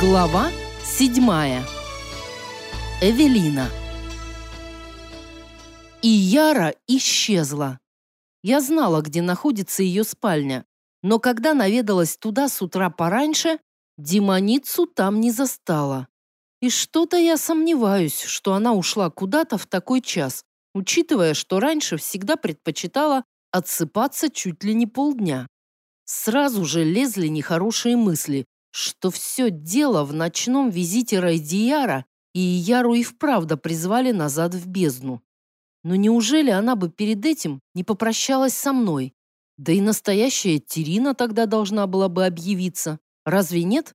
Глава седьмая. Эвелина. И Яра исчезла. Я знала, где находится ее спальня, но когда наведалась туда с утра пораньше, демоницу там не застала. И что-то я сомневаюсь, что она ушла куда-то в такой час, учитывая, что раньше всегда предпочитала отсыпаться чуть ли не полдня. Сразу же лезли нехорошие мысли, что все дело в ночном визите Райдияра, и Яру и вправду призвали назад в бездну. Но неужели она бы перед этим не попрощалась со мной? Да и настоящая Терина тогда должна была бы объявиться. Разве нет?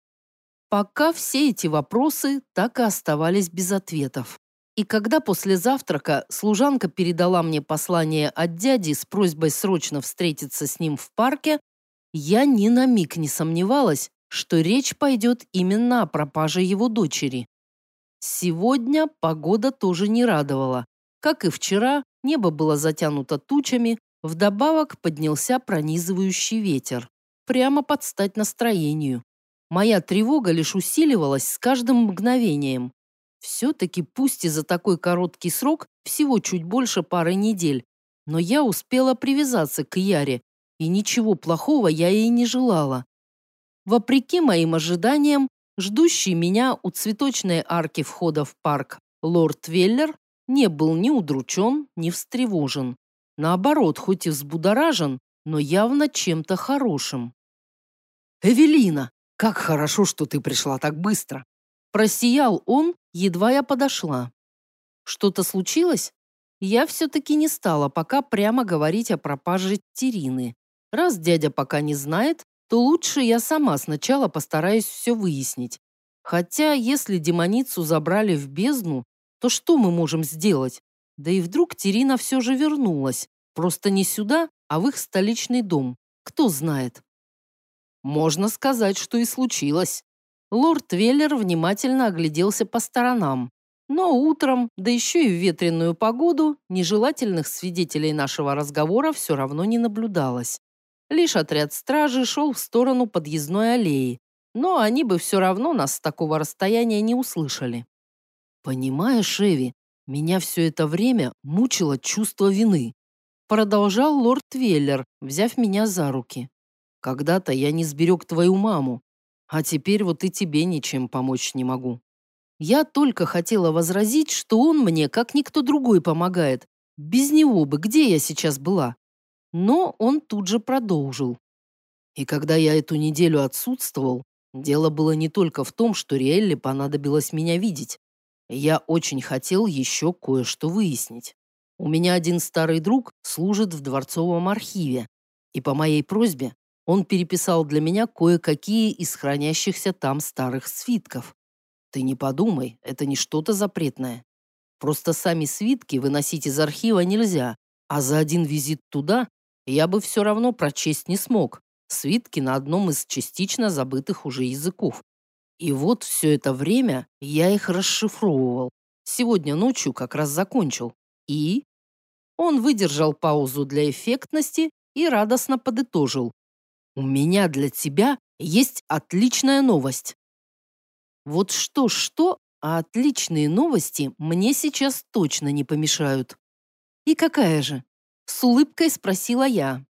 Пока все эти вопросы так и оставались без ответов. И когда после завтрака служанка передала мне послание от дяди с просьбой срочно встретиться с ним в парке, я ни на миг не сомневалась, что речь пойдет именно о пропаже его дочери. Сегодня погода тоже не радовала. Как и вчера, небо было затянуто тучами, вдобавок поднялся пронизывающий ветер. Прямо под стать настроению. Моя тревога лишь усиливалась с каждым мгновением. Все-таки пусть и за такой короткий срок, всего чуть больше пары недель, но я успела привязаться к Яре, и ничего плохого я ей не желала. Вопреки моим ожиданиям, ждущий меня у цветочной арки входа в парк лорд Веллер не был ни удручен, ни встревожен. Наоборот, хоть и взбудоражен, но явно чем-то хорошим. «Эвелина, как хорошо, что ты пришла так быстро!» Просиял он, едва я подошла. Что-то случилось? Я все-таки не стала пока прямо говорить о пропаже Терины. Раз дядя пока не знает, то лучше я сама сначала постараюсь все выяснить. Хотя, если демоницу забрали в бездну, то что мы можем сделать? Да и вдруг Терина все же вернулась. Просто не сюда, а в их столичный дом. Кто знает. Можно сказать, что и случилось. Лорд Веллер внимательно огляделся по сторонам. Но утром, да еще и в ветреную погоду, нежелательных свидетелей нашего разговора все равно не наблюдалось. Лишь отряд стражи шел в сторону подъездной аллеи, но они бы все равно нас с такого расстояния не услышали. «Понимаешь, Эви, меня все это время мучило чувство вины», продолжал лорд Веллер, взяв меня за руки. «Когда-то я не сберег твою маму, а теперь вот и тебе ничем помочь не могу». Я только хотела возразить, что он мне, как никто другой, помогает. Без него бы где я сейчас была? Но он тут же продолжил. И когда я эту неделю отсутствовал, дело было не только в том, что Риэлле понадобилось меня видеть. Я очень хотел еще кое-что выяснить. У меня один старый друг служит в дворцовом архиве, и по моей просьбе он переписал для меня кое-какие из хранящихся там старых свитков. Ты не подумай, это не что-то запретное. Просто сами свитки выносить из архива нельзя, а за один визит туда я бы все равно прочесть не смог. Свитки на одном из частично забытых уже языков. И вот все это время я их расшифровывал. Сегодня ночью как раз закончил. И... Он выдержал паузу для эффектности и радостно подытожил. «У меня для тебя есть отличная новость». Вот что-что, а отличные новости мне сейчас точно не помешают. И какая же? С улыбкой спросила я.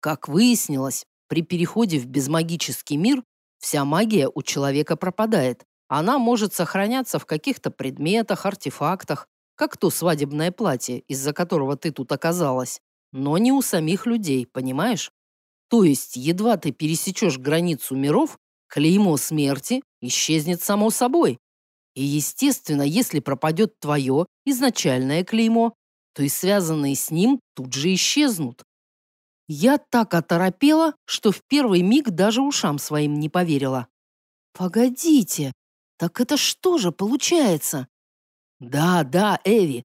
Как выяснилось, при переходе в безмагический мир вся магия у человека пропадает. Она может сохраняться в каких-то предметах, артефактах, как то свадебное платье, из-за которого ты тут оказалась, но не у самих людей, понимаешь? То есть, едва ты пересечешь границу миров, клеймо смерти исчезнет само собой. И, естественно, если пропадет твое изначальное клеймо, то и связанные с ним тут же исчезнут. Я так оторопела, что в первый миг даже ушам своим не поверила. Погодите, так это что же получается? Да, да, Эви.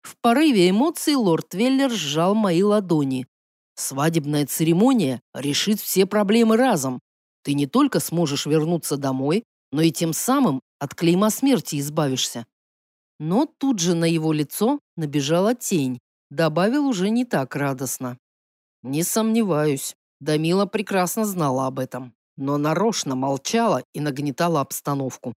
В порыве эмоций лорд Веллер сжал мои ладони. Свадебная церемония решит все проблемы разом. Ты не только сможешь вернуться домой, но и тем самым от клейма смерти избавишься. Но тут же на его лицо набежала тень, добавил уже не так радостно. Не сомневаюсь, Дамила прекрасно знала об этом. но нарочно молчала и нагнетала обстановку.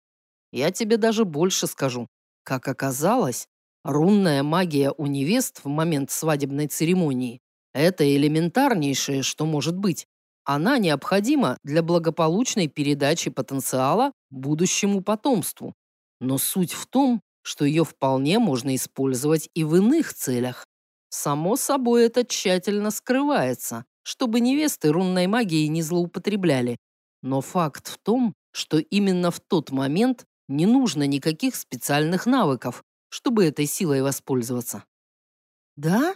Я тебе даже больше скажу. Как оказалось, рунная магия у невест в момент свадебной церемонии – это элементарнейшее, что может быть. Она необходима для благополучной передачи потенциала будущему потомству. Но суть в том, что ее вполне можно использовать и в иных целях. Само собой, это тщательно скрывается, чтобы невесты рунной магией не злоупотребляли. Но факт в том, что именно в тот момент не нужно никаких специальных навыков, чтобы этой силой воспользоваться. Да?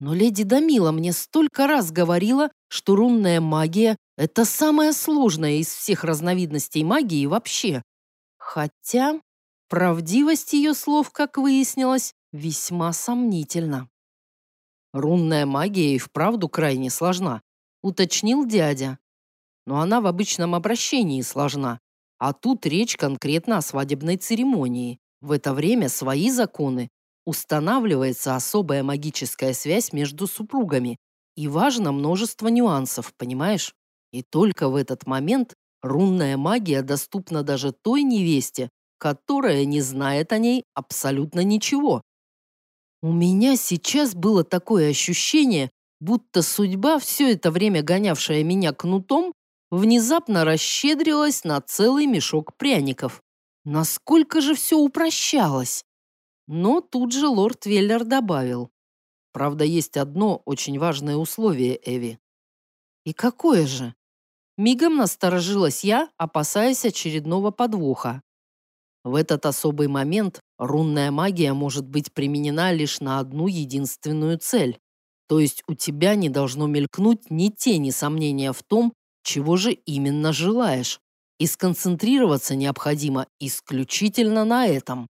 Но леди Дамила мне столько раз говорила, что рунная магия — это самая сложная из всех разновидностей магии вообще. Хотя правдивость ее слов, как выяснилось, весьма сомнительна. Рунная магия и вправду крайне сложна, уточнил дядя. Но она в обычном обращении сложна, а тут речь конкретно о свадебной церемонии. В это время свои законы. Устанавливается особая магическая связь между супругами. И важно множество нюансов, понимаешь? И только в этот момент рунная магия доступна даже той невесте, которая не знает о ней абсолютно ничего. У меня сейчас было такое ощущение, будто судьба, все это время гонявшая меня кнутом, внезапно расщедрилась на целый мешок пряников. Насколько же все упрощалось! Но тут же лорд Веллер добавил. Правда, есть одно очень важное условие, Эви. И какое же? Мигом насторожилась я, опасаясь очередного подвоха. В этот особый момент рунная магия может быть применена лишь на одну единственную цель. То есть у тебя не должно мелькнуть ни тени сомнения в том, чего же именно желаешь. И сконцентрироваться необходимо исключительно на этом.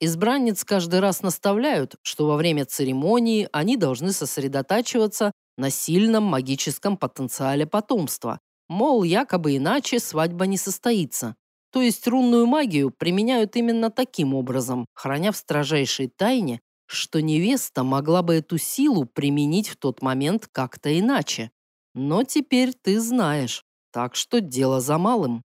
Избранниц каждый раз наставляют, что во время церемонии они должны сосредотачиваться на сильном магическом потенциале потомства. Мол, якобы иначе свадьба не состоится. То есть рунную магию применяют именно таким образом, храня в строжайшей тайне, что невеста могла бы эту силу применить в тот момент как-то иначе. Но теперь ты знаешь, так что дело за малым.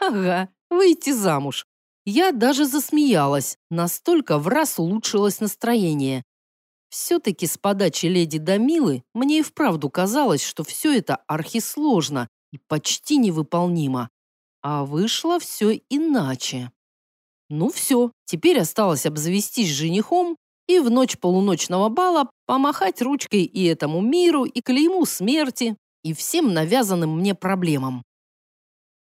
Ага, выйти замуж. Я даже засмеялась, настолько в раз улучшилось настроение. Все-таки с подачи леди Дамилы мне и вправду казалось, что все это архисложно и почти невыполнимо. А вышло все иначе. Ну все, теперь осталось обзавестись женихом и в ночь полуночного бала помахать ручкой и этому миру, и клейму смерти, и всем навязанным мне проблемам.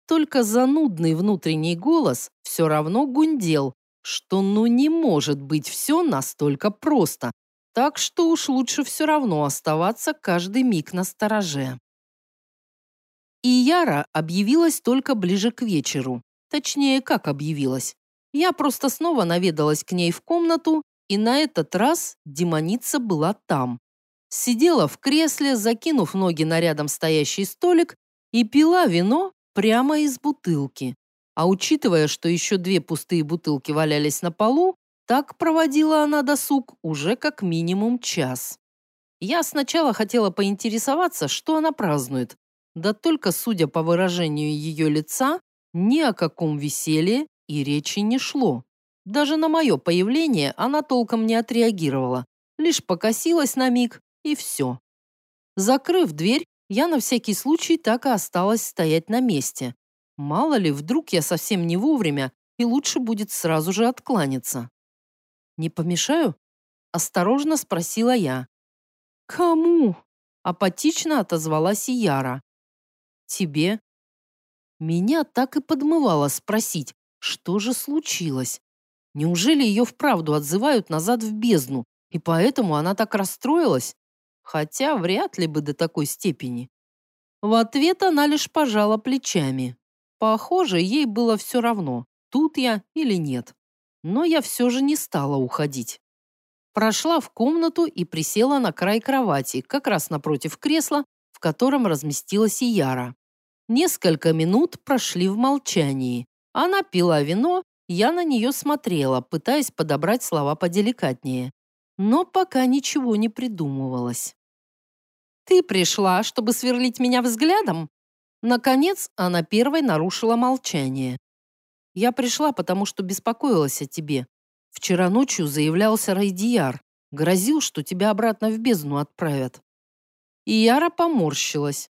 Только занудный внутренний голос все равно гундел, что ну не может быть все настолько просто, так что уж лучше все равно оставаться каждый миг на стороже. И Яра объявилась только ближе к вечеру. Точнее, как объявилась. Я просто снова наведалась к ней в комнату и на этот раз демоница была там. Сидела в кресле, закинув ноги на рядом стоящий столик и пила вино прямо из бутылки. А учитывая, что еще две пустые бутылки валялись на полу, так проводила она досуг уже как минимум час. Я сначала хотела поинтересоваться, что она празднует, да только, судя по выражению ее лица, ни о каком веселье и речи не шло. Даже на мое появление она толком не отреагировала, лишь покосилась на миг, и все. Закрыв дверь, я на всякий случай так и осталась стоять на месте. Мало ли, вдруг я совсем не вовремя, и лучше будет сразу же откланяться. «Не помешаю?» – осторожно спросила я. «Кому?» – апатично отозвалась Яра. «Тебе?» Меня так и подмывало спросить, что же случилось. Неужели ее вправду отзывают назад в бездну, и поэтому она так расстроилась? Хотя вряд ли бы до такой степени. В ответ она лишь пожала плечами. Похоже, ей было все равно, тут я или нет. Но я все же не стала уходить. Прошла в комнату и присела на край кровати, как раз напротив кресла, котором разместилась и Яра. Несколько минут прошли в молчании. Она пила вино я на нее смотрела, пытаясь подобрать слова поделикатнее. Но пока ничего не придумывалось. «Ты пришла, чтобы сверлить меня взглядом?» Наконец, она первой нарушила молчание. «Я пришла, потому что беспокоилась о тебе. Вчера ночью заявлялся Райдияр. Грозил, что тебя обратно в бездну отправят». И Яра поморщилась.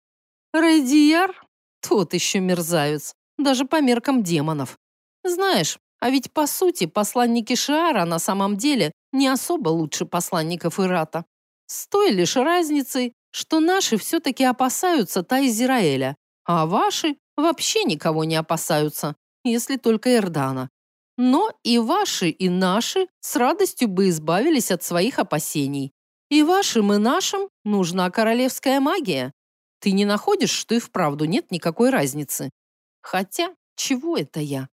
«Райдияр? Тот еще мерзавец. Даже по меркам демонов. Знаешь, а ведь по сути посланники Шиара на самом деле не особо лучше посланников Ирата. С той лишь разницей, что наши все-таки опасаются Тайзираэля, а ваши вообще никого не опасаются, если только Эрдана. Но и ваши, и наши с радостью бы избавились от своих опасений. И вашим, и нашим нужна королевская магия. Ты не находишь, что и вправду нет никакой разницы? Хотя, чего это я?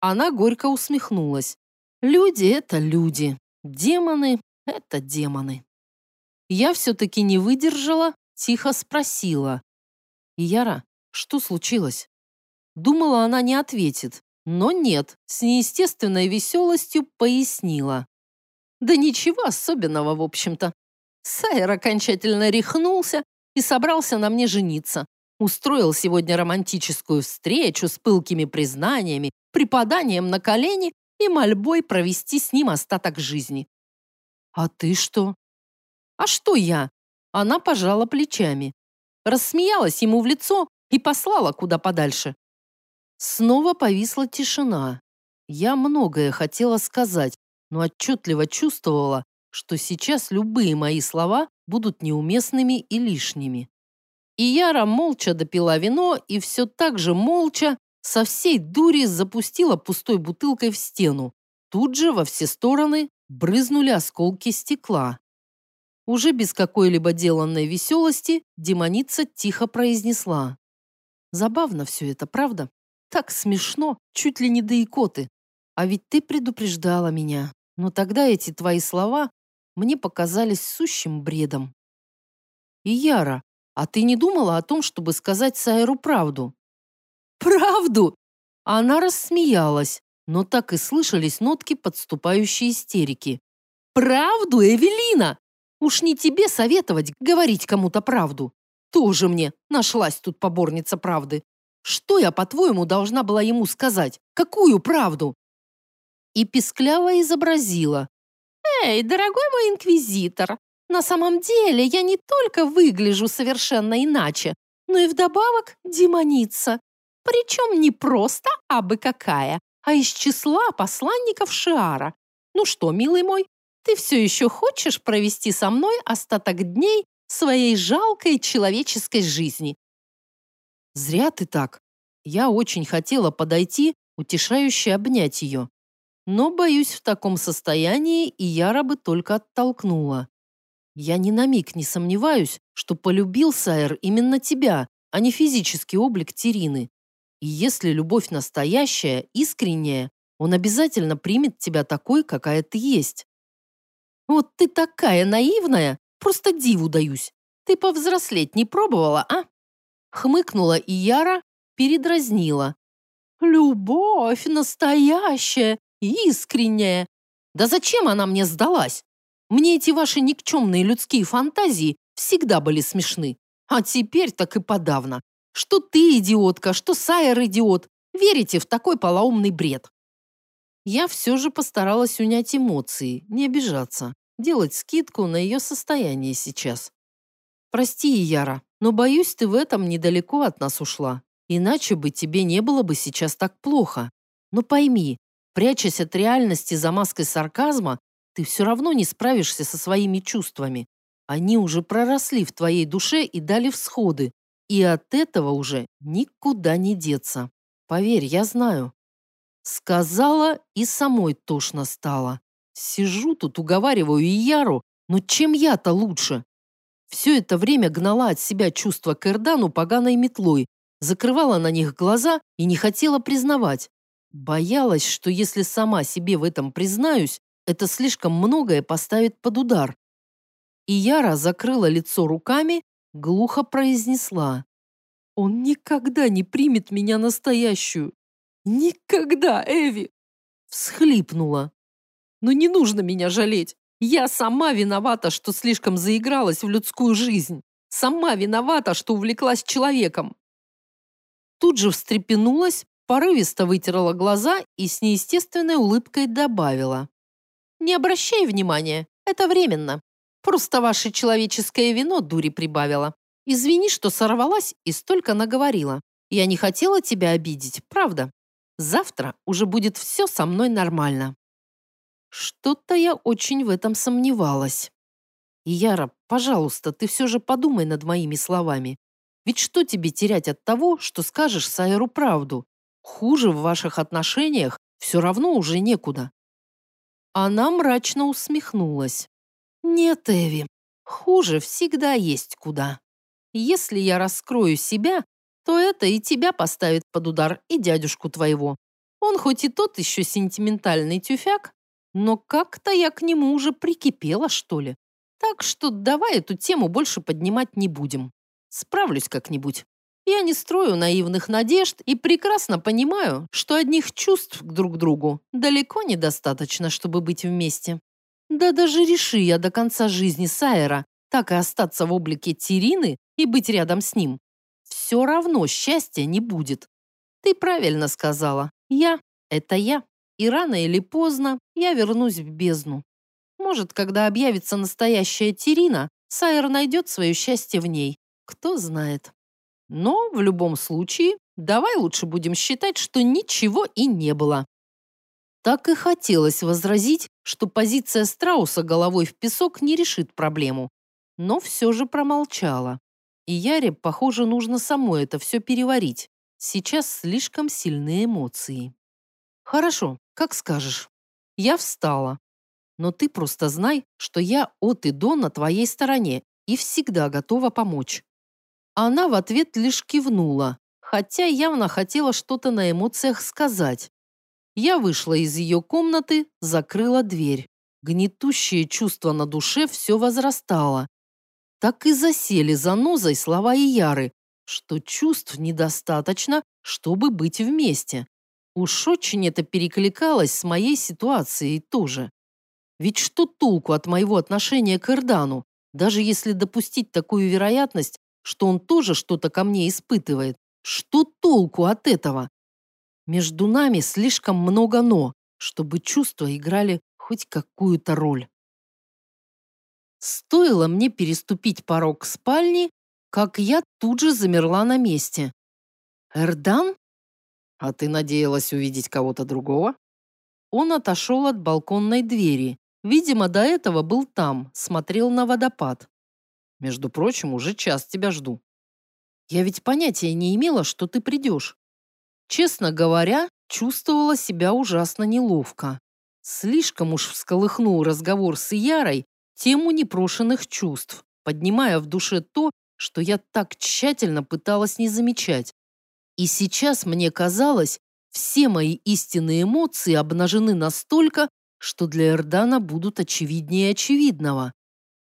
Она горько усмехнулась. Люди — это люди. Демоны — это демоны. Я все-таки не выдержала, тихо спросила. «Яра, что случилось?» Думала, она не ответит, но нет, с неестественной веселостью пояснила. Да ничего особенного, в общем-то. Сайер окончательно рехнулся и собрался на мне жениться. Устроил сегодня романтическую встречу с пылкими признаниями, припаданием на колени и мольбой провести с ним остаток жизни. «А ты что?» А что я? Она пожала плечами. Рассмеялась ему в лицо и послала куда подальше. Снова повисла тишина. Я многое хотела сказать, но отчетливо чувствовала, что сейчас любые мои слова будут неуместными и лишними. И Яра молча допила вино и все так же молча со всей дури запустила пустой бутылкой в стену. Тут же во все стороны брызнули осколки стекла. Уже без какой-либо деланной веселости демоница тихо произнесла. Забавно все это, правда? Так смешно, чуть ли не до икоты. А ведь ты предупреждала меня. Но тогда эти твои слова мне показались сущим бредом. И Яра, а ты не думала о том, чтобы сказать Сайру правду? Правду? Она рассмеялась, но так и слышались нотки подступающей истерики. Правду, Эвелина? Уж не тебе советовать говорить кому-то правду. Тоже мне нашлась тут поборница правды. Что я, по-твоему, должна была ему сказать? Какую правду? И пискляво изобразила. Эй, дорогой мой инквизитор, на самом деле я не только выгляжу совершенно иначе, но и вдобавок демоница. Причем не просто абы какая, а из числа посланников Шиара. Ну что, милый мой, ты все еще хочешь провести со мной остаток дней своей жалкой человеческой жизни? Зря ты так. Я очень хотела подойти, утешающе обнять ее. Но, боюсь, в таком состоянии и Яра бы только оттолкнула. Я ни на миг не сомневаюсь, что полюбил Сайер именно тебя, а не физический облик Терины. И если любовь настоящая, искренняя, он обязательно примет тебя такой, какая ты есть. Вот ты такая наивная, просто диву даюсь. Ты повзрослеть не пробовала, а? Хмыкнула и Яра передразнила. Любовь настоящая, искренняя. Да зачем она мне сдалась? Мне эти ваши никчемные людские фантазии всегда были смешны. А теперь так и подавно. Что ты идиотка, что Сайер идиот. Верите в такой полоумный бред. Я все же постаралась унять эмоции, не обижаться делать скидку на ее состояние сейчас. Прости, Яра, но боюсь, ты в этом недалеко от нас ушла. Иначе бы тебе не было бы сейчас так плохо. Но пойми, прячась от реальности за маской сарказма, ты все равно не справишься со своими чувствами. Они уже проросли в твоей душе и дали всходы. И от этого уже никуда не деться. Поверь, я знаю. Сказала и самой тошно стало. Сижу тут, уговариваю Ияру, но чем я-то лучше? Все это время гнала от себя чувство к Эрдану поганой метлой, закрывала на них глаза и не хотела признавать. Боялась, что если сама себе в этом признаюсь, это слишком многое поставит под удар. И Яра закрыла лицо руками, глухо произнесла. «Он никогда не примет меня настоящую. Никогда, Эви!» Всхлипнула. Но не нужно меня жалеть. Я сама виновата, что слишком заигралась в людскую жизнь. Сама виновата, что увлеклась человеком. тут же встрепенулась, порывисто вытерла глаза и с неестественной улыбкой добавила. «Не обращай внимания, это временно. Просто ваше человеческое вино дури прибавило. Извини, что сорвалась и столько наговорила. Я не хотела тебя обидеть, правда. Завтра уже будет все со мной нормально». Что-то я очень в этом сомневалась. Яра, пожалуйста, ты все же подумай над моими словами. Ведь что тебе терять от того, что скажешь Сайеру правду? Хуже в ваших отношениях все равно уже некуда. Она мрачно усмехнулась. Нет, Эви, хуже всегда есть куда. Если я раскрою себя, то это и тебя поставит под удар, и дядюшку твоего. Он хоть и тот еще сентиментальный тюфяк, но как-то я к нему уже прикипела, что ли. Так что давай эту тему больше поднимать не будем. Справлюсь как-нибудь. Я не строю наивных надежд и прекрасно понимаю, что одних чувств к друг другу далеко недостаточно, чтобы быть вместе. Да даже реши я до конца жизни Сайера так и остаться в облике Тирины и быть рядом с ним. Все равно счастья не будет. Ты правильно сказала. Я — это я. И рано или поздно я вернусь в бездну. Может, когда объявится настоящая Терина, Сайер найдет свое счастье в ней. Кто знает. Но в любом случае, давай лучше будем считать, что ничего и не было. Так и хотелось возразить, что позиция страуса головой в песок не решит проблему. Но все же промолчала. И Яре, похоже, нужно самой это все переварить. Сейчас слишком сильные эмоции. Хорошо, как скажешь. Я встала. Но ты просто знай, что я от и до на твоей стороне и всегда готова помочь. Она в ответ лишь кивнула, хотя явно хотела что-то на эмоциях сказать. Я вышла из ее комнаты, закрыла дверь. Гнетущее чувство на душе все возрастало. Так и засели за нозой слова Ияры, что чувств недостаточно, чтобы быть вместе. Уж очень это перекликалось с моей ситуацией тоже. Ведь что толку от моего отношения к Эрдану, даже если допустить такую вероятность, что он тоже что-то ко мне испытывает? Что толку от этого? Между нами слишком много «но», чтобы чувства играли хоть какую-то роль. Стоило мне переступить порог спальни, как я тут же замерла на месте. «Эрдан?» «А ты надеялась увидеть кого-то другого?» Он отошел от балконной двери. Видимо, до этого был там, смотрел на водопад. «Между прочим, уже час тебя жду». «Я ведь понятия не имела, что ты придешь. Честно говоря, чувствовала себя ужасно неловко. Слишком уж всколыхнул разговор с Ярой тему непрошенных чувств, поднимая в душе то, что я так тщательно пыталась не замечать. И сейчас мне казалось, все мои истинные эмоции обнажены настолько, что для Эрдана будут очевиднее очевидного.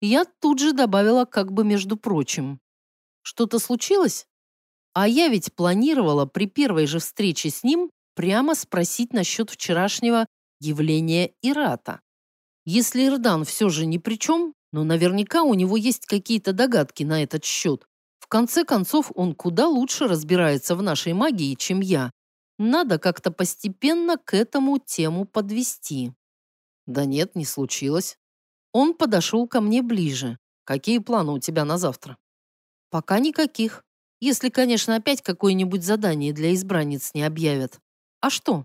Я тут же добавила как бы между прочим. Что-то случилось? А я ведь планировала при первой же встрече с ним прямо спросить насчет вчерашнего явления Ирата. Если Эрдан все же ни при чем, но наверняка у него есть какие-то догадки на этот счет, в конце концов, он куда лучше разбирается в нашей магии, чем я. Надо как-то постепенно к этому тему подвести. Да нет, не случилось. Он подошел ко мне ближе. Какие планы у тебя на завтра? Пока никаких. Если, конечно, опять какое-нибудь задание для избранниц не объявят. А что?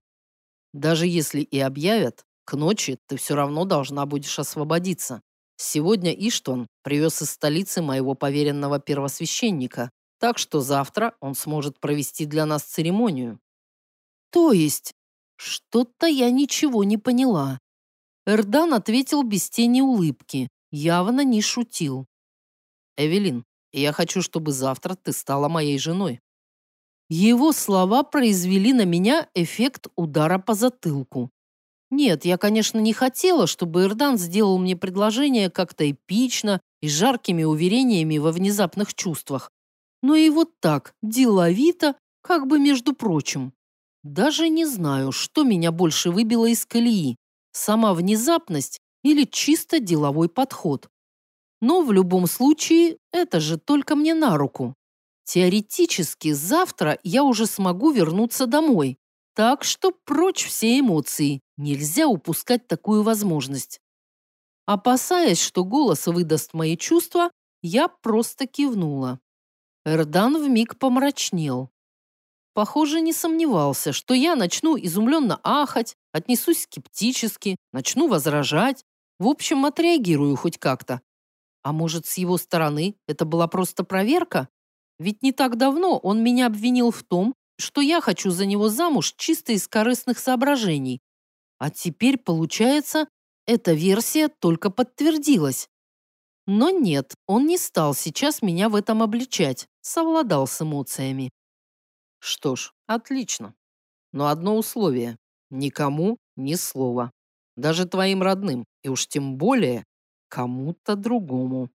Даже если и объявят, к ночи ты все равно должна будешь освободиться. Сегодня Иштон привез из столицы моего поверенного первосвященника, так что завтра он сможет провести для нас церемонию. То есть, что-то я ничего не поняла. Эрдан ответил без тени улыбки, явно не шутил. Эвелин, я хочу, чтобы завтра ты стала моей женой. Его слова произвели на меня эффект удара по затылку. Нет, я, конечно, не хотела, чтобы Эрдан сделал мне предложение как-то эпично и жаркими уверениями во внезапных чувствах. Но и вот так, деловито, как бы между прочим. Даже не знаю, что меня больше выбило из колеи. Сама внезапность или чисто деловой подход. Но в любом случае, это же только мне на руку. Теоретически завтра я уже смогу вернуться домой. Так что прочь все эмоции. Нельзя упускать такую возможность. Опасаясь, что голос выдаст мои чувства, я просто кивнула. Эрдан вмиг помрачнел. Похоже, не сомневался, что я начну изумленно ахать, отнесусь скептически, начну возражать. В общем, отреагирую хоть как-то. А может, с его стороны это была просто проверка? Ведь не так давно он меня обвинил в том, что я хочу за него замуж чисто из корыстных соображений. А теперь, получается, эта версия только подтвердилась. Но нет, он не стал сейчас меня в этом обличать, совладал с эмоциями. Что ж, отлично. Но одно условие. Никому ни слова. Даже твоим родным, и уж тем более кому-то другому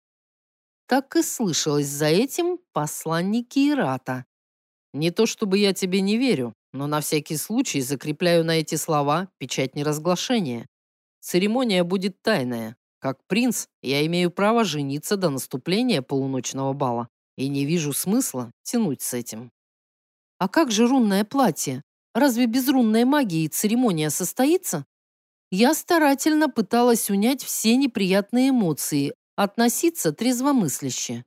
так и слышалось за этим посланники Ирата. Не то чтобы я тебе не верю, но на всякий случай закрепляю на эти слова печать неразглашения. Церемония будет тайная. Как принц, я имею право жениться до наступления полуночного бала и не вижу смысла тянуть с этим. А как же рунное платье? Разве без рунной магии церемония состоится? Я старательно пыталась унять все неприятные эмоции, Относиться трезвомысляще.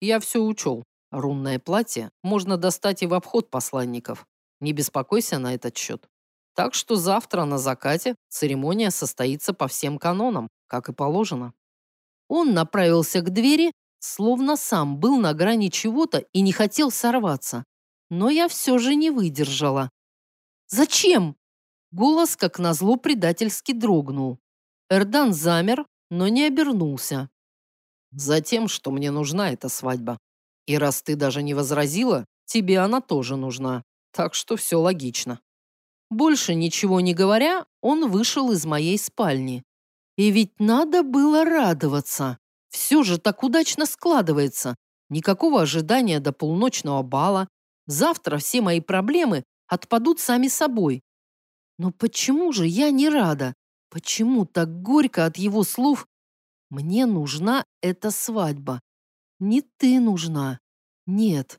Я все учел. Рунное платье можно достать и в обход посланников. Не беспокойся на этот счет. Так что завтра на закате церемония состоится по всем канонам, как и положено. Он направился к двери, словно сам был на грани чего-то и не хотел сорваться. Но я все же не выдержала. «Зачем?» Голос, как назло, предательски дрогнул. Эрдан замер, но не обернулся. Затем, что мне нужна эта свадьба. И раз ты даже не возразила, тебе она тоже нужна. Так что все логично. Больше ничего не говоря, он вышел из моей спальни. И ведь надо было радоваться. Все же так удачно складывается. Никакого ожидания до полуночного бала. Завтра все мои проблемы отпадут сами собой. Но почему же я не рада? Почему так горько от его слов «Мне нужна эта свадьба»? Не ты нужна. Нет.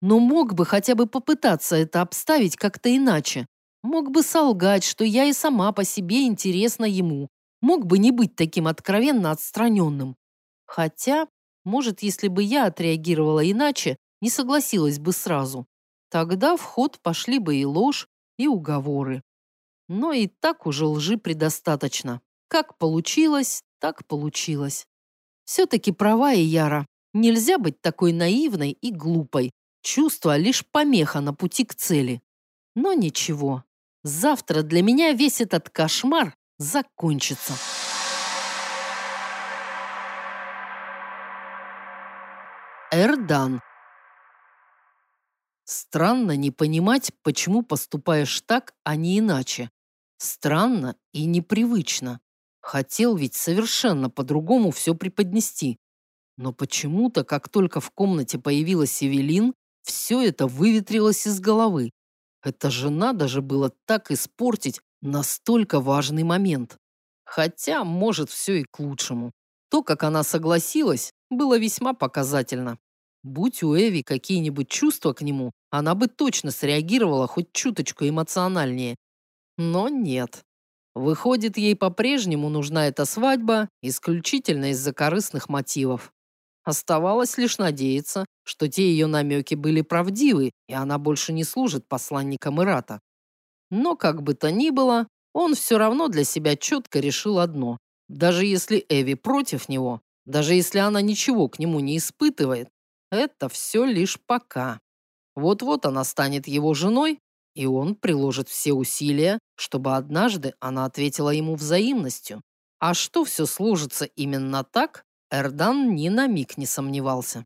Но мог бы хотя бы попытаться это обставить как-то иначе. Мог бы солгать, что я и сама по себе интересна ему. Мог бы не быть таким откровенно отстраненным. Хотя, может, если бы я отреагировала иначе, не согласилась бы сразу. Тогда в ход пошли бы и ложь, и уговоры. Но и так уже лжи предостаточно. Как получилось, так получилось. Все-таки права и Яра. Нельзя быть такой наивной и глупой. Чувство лишь помеха на пути к цели. Но ничего. Завтра для меня весь этот кошмар закончится. Эрдан. Странно не понимать, почему поступаешь так, а не иначе. Странно и непривычно. Хотел ведь совершенно по-другому все преподнести. Но почему-то, как только в комнате появилась Эвелин, все это выветрилось из головы. Это же надо же было так испортить настолько важный момент. Хотя, может, все и к лучшему. То, как она согласилась, было весьма показательно. Будь у Эви какие-нибудь чувства к нему, она бы точно среагировала хоть чуточку эмоциональнее. Но нет. Выходит, ей по-прежнему нужна эта свадьба исключительно из-за корыстных мотивов. Оставалось лишь надеяться, что те ее намеки были правдивы, и она больше не служит посланником Ирата. Но, как бы то ни было, он все равно для себя четко решил одно. Даже если Эви против него, даже если она ничего к нему не испытывает, это все лишь пока. Вот-вот она станет его женой, и он приложит все усилия, чтобы однажды она ответила ему взаимностью. А что все сложится именно так, Эрдан ни на миг не сомневался.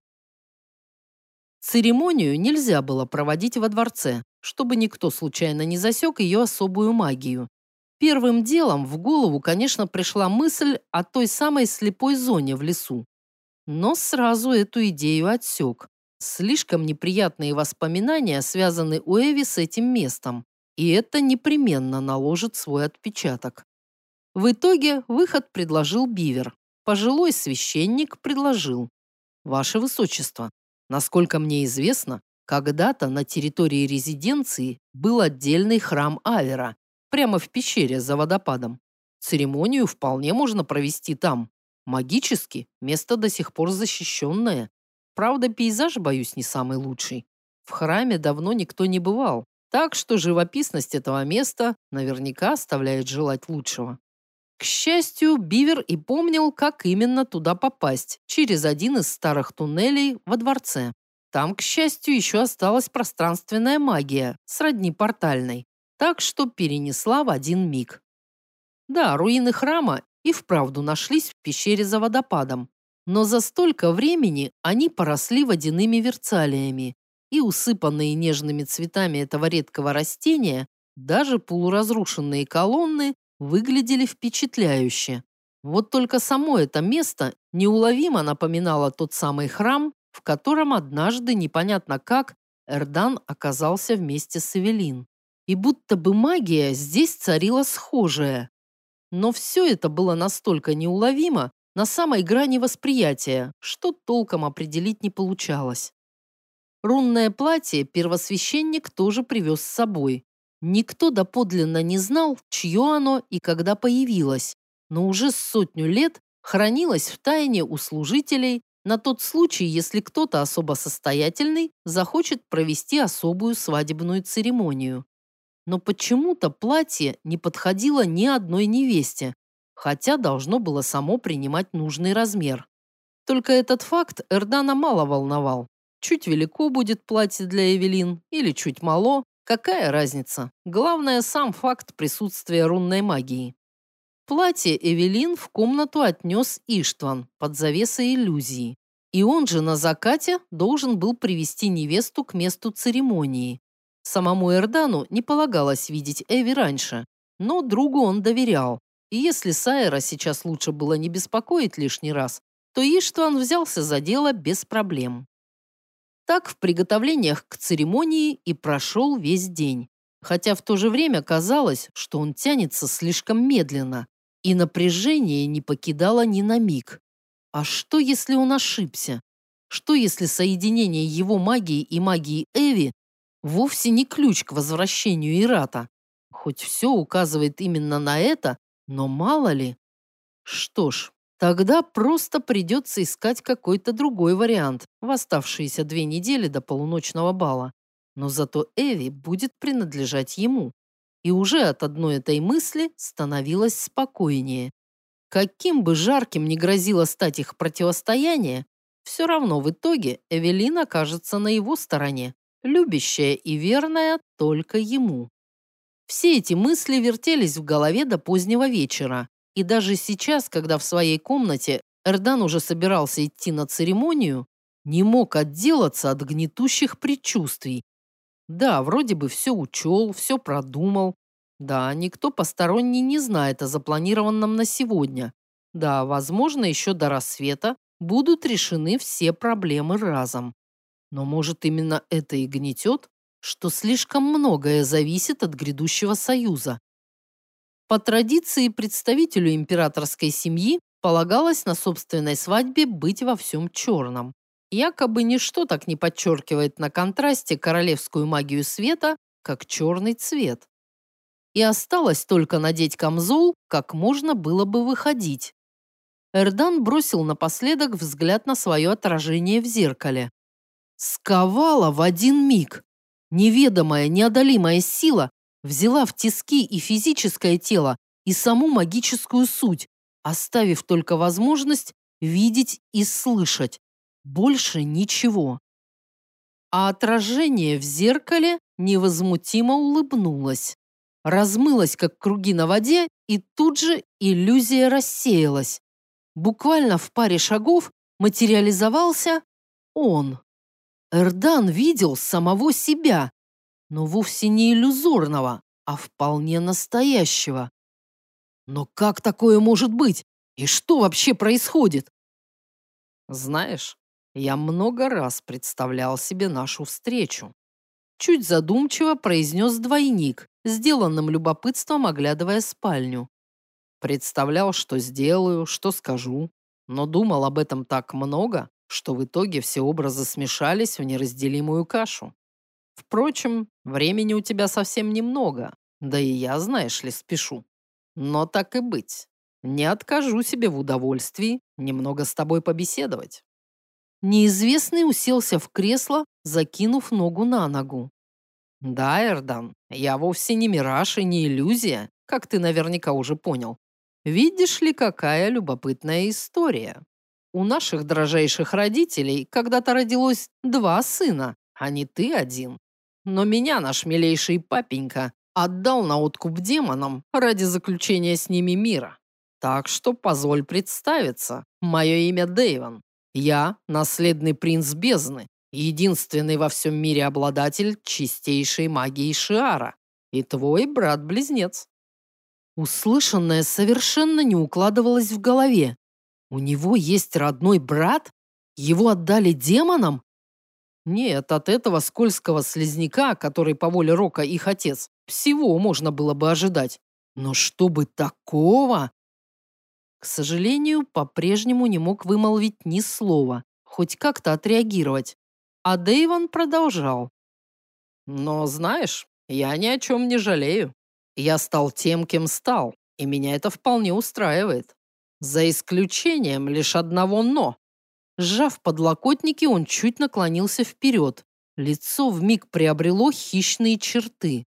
Церемонию нельзя было проводить во дворце, чтобы никто случайно не засек ее особую магию. Первым делом в голову, конечно, пришла мысль о той самой слепой зоне в лесу. Но сразу эту идею отсек. Слишком неприятные воспоминания связаны у Эви с этим местом, и это непременно наложит свой отпечаток. В итоге выход предложил Бивер. Пожилой священник предложил. «Ваше Высочество, Насколько мне известно, когда-то на территории резиденции был отдельный храм Авера, прямо в пещере за водопадом. Церемонию вполне можно провести там. Магически место до сих пор защищенное. Правда, пейзаж, боюсь, не самый лучший. В храме давно никто не бывал, так что живописность этого места наверняка оставляет желать лучшего. К счастью, Бивер и помнил, как именно туда попасть, через один из старых туннелей во дворце. Там, к счастью, еще осталась пространственная магия, сродни портальной, так что перенесла в один миг. Да, руины храма и вправду нашлись в пещере за водопадом, но за столько времени они поросли водяными верцалиями, и усыпанные нежными цветами этого редкого растения, даже полуразрушенные колонны выглядели впечатляюще. Вот только само это место неуловимо напоминало тот самый храм, в котором однажды непонятно как Эрдан оказался вместе с Эвелин. И будто бы магия здесь царила схожая. Но все это было настолько неуловимо, на самой грани восприятия, что толком определить не получалось. Рунное платье первосвященник тоже привез с собой. Никто доподлинно не знал, чье оно и когда появилось, но уже сотню лет хранилось в тайне у служителей на тот случай, если кто-то особо состоятельный захочет провести особую свадебную церемонию. Но почему-то платье не подходило ни одной невесте, хотя должно было само принимать нужный размер. Только этот факт Эрдана мало волновал. Чуть велико будет платье для Эвелин или чуть мало, какая разница? Главное сам факт присутствия рунной магии. Платье Эвелин в комнату отнес Иштван под завесой иллюзии. И он же на закате должен был привести невесту к месту церемонии. Самому Эрдану не полагалось видеть Эви раньше, но другу он доверял. И если Сайера сейчас лучше было не беспокоить лишний раз, то Иштван взялся за дело без проблем. Так в приготовлениях к церемонии и прошел весь день. Хотя в то же время казалось, что он тянется слишком медленно, и напряжение не покидало ни на миг. А что, если он ошибся? Что, если соединение его магии и магии Эви вовсе не ключ к возвращению Ирата? Хоть все указывает именно на это, но мало ли. Что ж, Тогда просто придется искать какой-то другой вариант в оставшиеся две недели до полуночного бала. Но зато Эви будет принадлежать ему. И уже от одной этой мысли становилось спокойнее. Каким бы жарким ни грозило стать их противостояние, все равно в итоге Эвелин окажется на его стороне, любящая и верная только ему. Все эти мысли вертелись в голове до позднего вечера, и даже сейчас, когда в своей комнате Эрдан уже собирался идти на церемонию, не мог отделаться от гнетущих предчувствий. Да, вроде бы все учел, все продумал. Да, никто посторонний не знает о запланированном на сегодня. Да, возможно, еще до рассвета будут решены все проблемы разом. Но может именно это и гнетет, что слишком многое зависит от грядущего союза. По традиции представителю императорской семьи полагалось на собственной свадьбе быть во всем черном. Якобы ничто так не подчеркивает на контрасте королевскую магию света, как черный цвет. И осталось только надеть камзол, как можно было бы выходить. Эрдан бросил напоследок взгляд на свое отражение в зеркале. Сковала в один миг. Неведомая, неодолимая сила взяла в тиски и физическое тело, и саму магическую суть, оставив только возможность видеть и слышать. Больше ничего. А отражение в зеркале невозмутимо улыбнулось. Размылось, как круги на воде, и тут же иллюзия рассеялась. Буквально в паре шагов материализовался он. Эрдан видел самого себя, но вовсе не иллюзорного, а вполне настоящего. Но как такое может быть? И что вообще происходит? Знаешь, я много раз представлял себе нашу встречу. Чуть задумчиво произнес двойник, сделанным любопытством оглядывая спальню. Представлял, что сделаю, что скажу, но думал об этом так много, что в итоге все образы смешались в неразделимую кашу. Впрочем, времени у тебя совсем немного, да и я, знаешь ли, спешу. Но так и быть, не откажу себе в удовольствии немного с тобой побеседовать. Неизвестный уселся в кресло, закинув ногу на ногу. Да, Эрдан, я вовсе не мираж и не иллюзия, как ты наверняка уже понял. Видишь ли, какая любопытная история. У наших дрожайших родителей когда-то родилось два сына, а не ты один. Но меня наш милейший папенька отдал на откуп демонам ради заключения с ними мира. Так что позволь представиться. Мое имя Дэйвон. Я наследный принц бездны, единственный во всем мире обладатель чистейшей магии Шиара. И твой брат-близнец. Услышанное совершенно не укладывалось в голове. У него есть родной брат? Его отдали демонам? Нет, от этого скользкого слизняка, который по воле Рока их отец, всего можно было бы ожидать. Но чтобы такого... К сожалению, по-прежнему не мог вымолвить ни слова, хоть как-то отреагировать. А Дэйвон продолжал. Но знаешь, я ни о чем не жалею. Я стал тем, кем стал, и меня это вполне устраивает. За исключением лишь одного «но». Сжав подлокотники, он чуть наклонился вперед. Лицо вмиг приобрело хищные черты.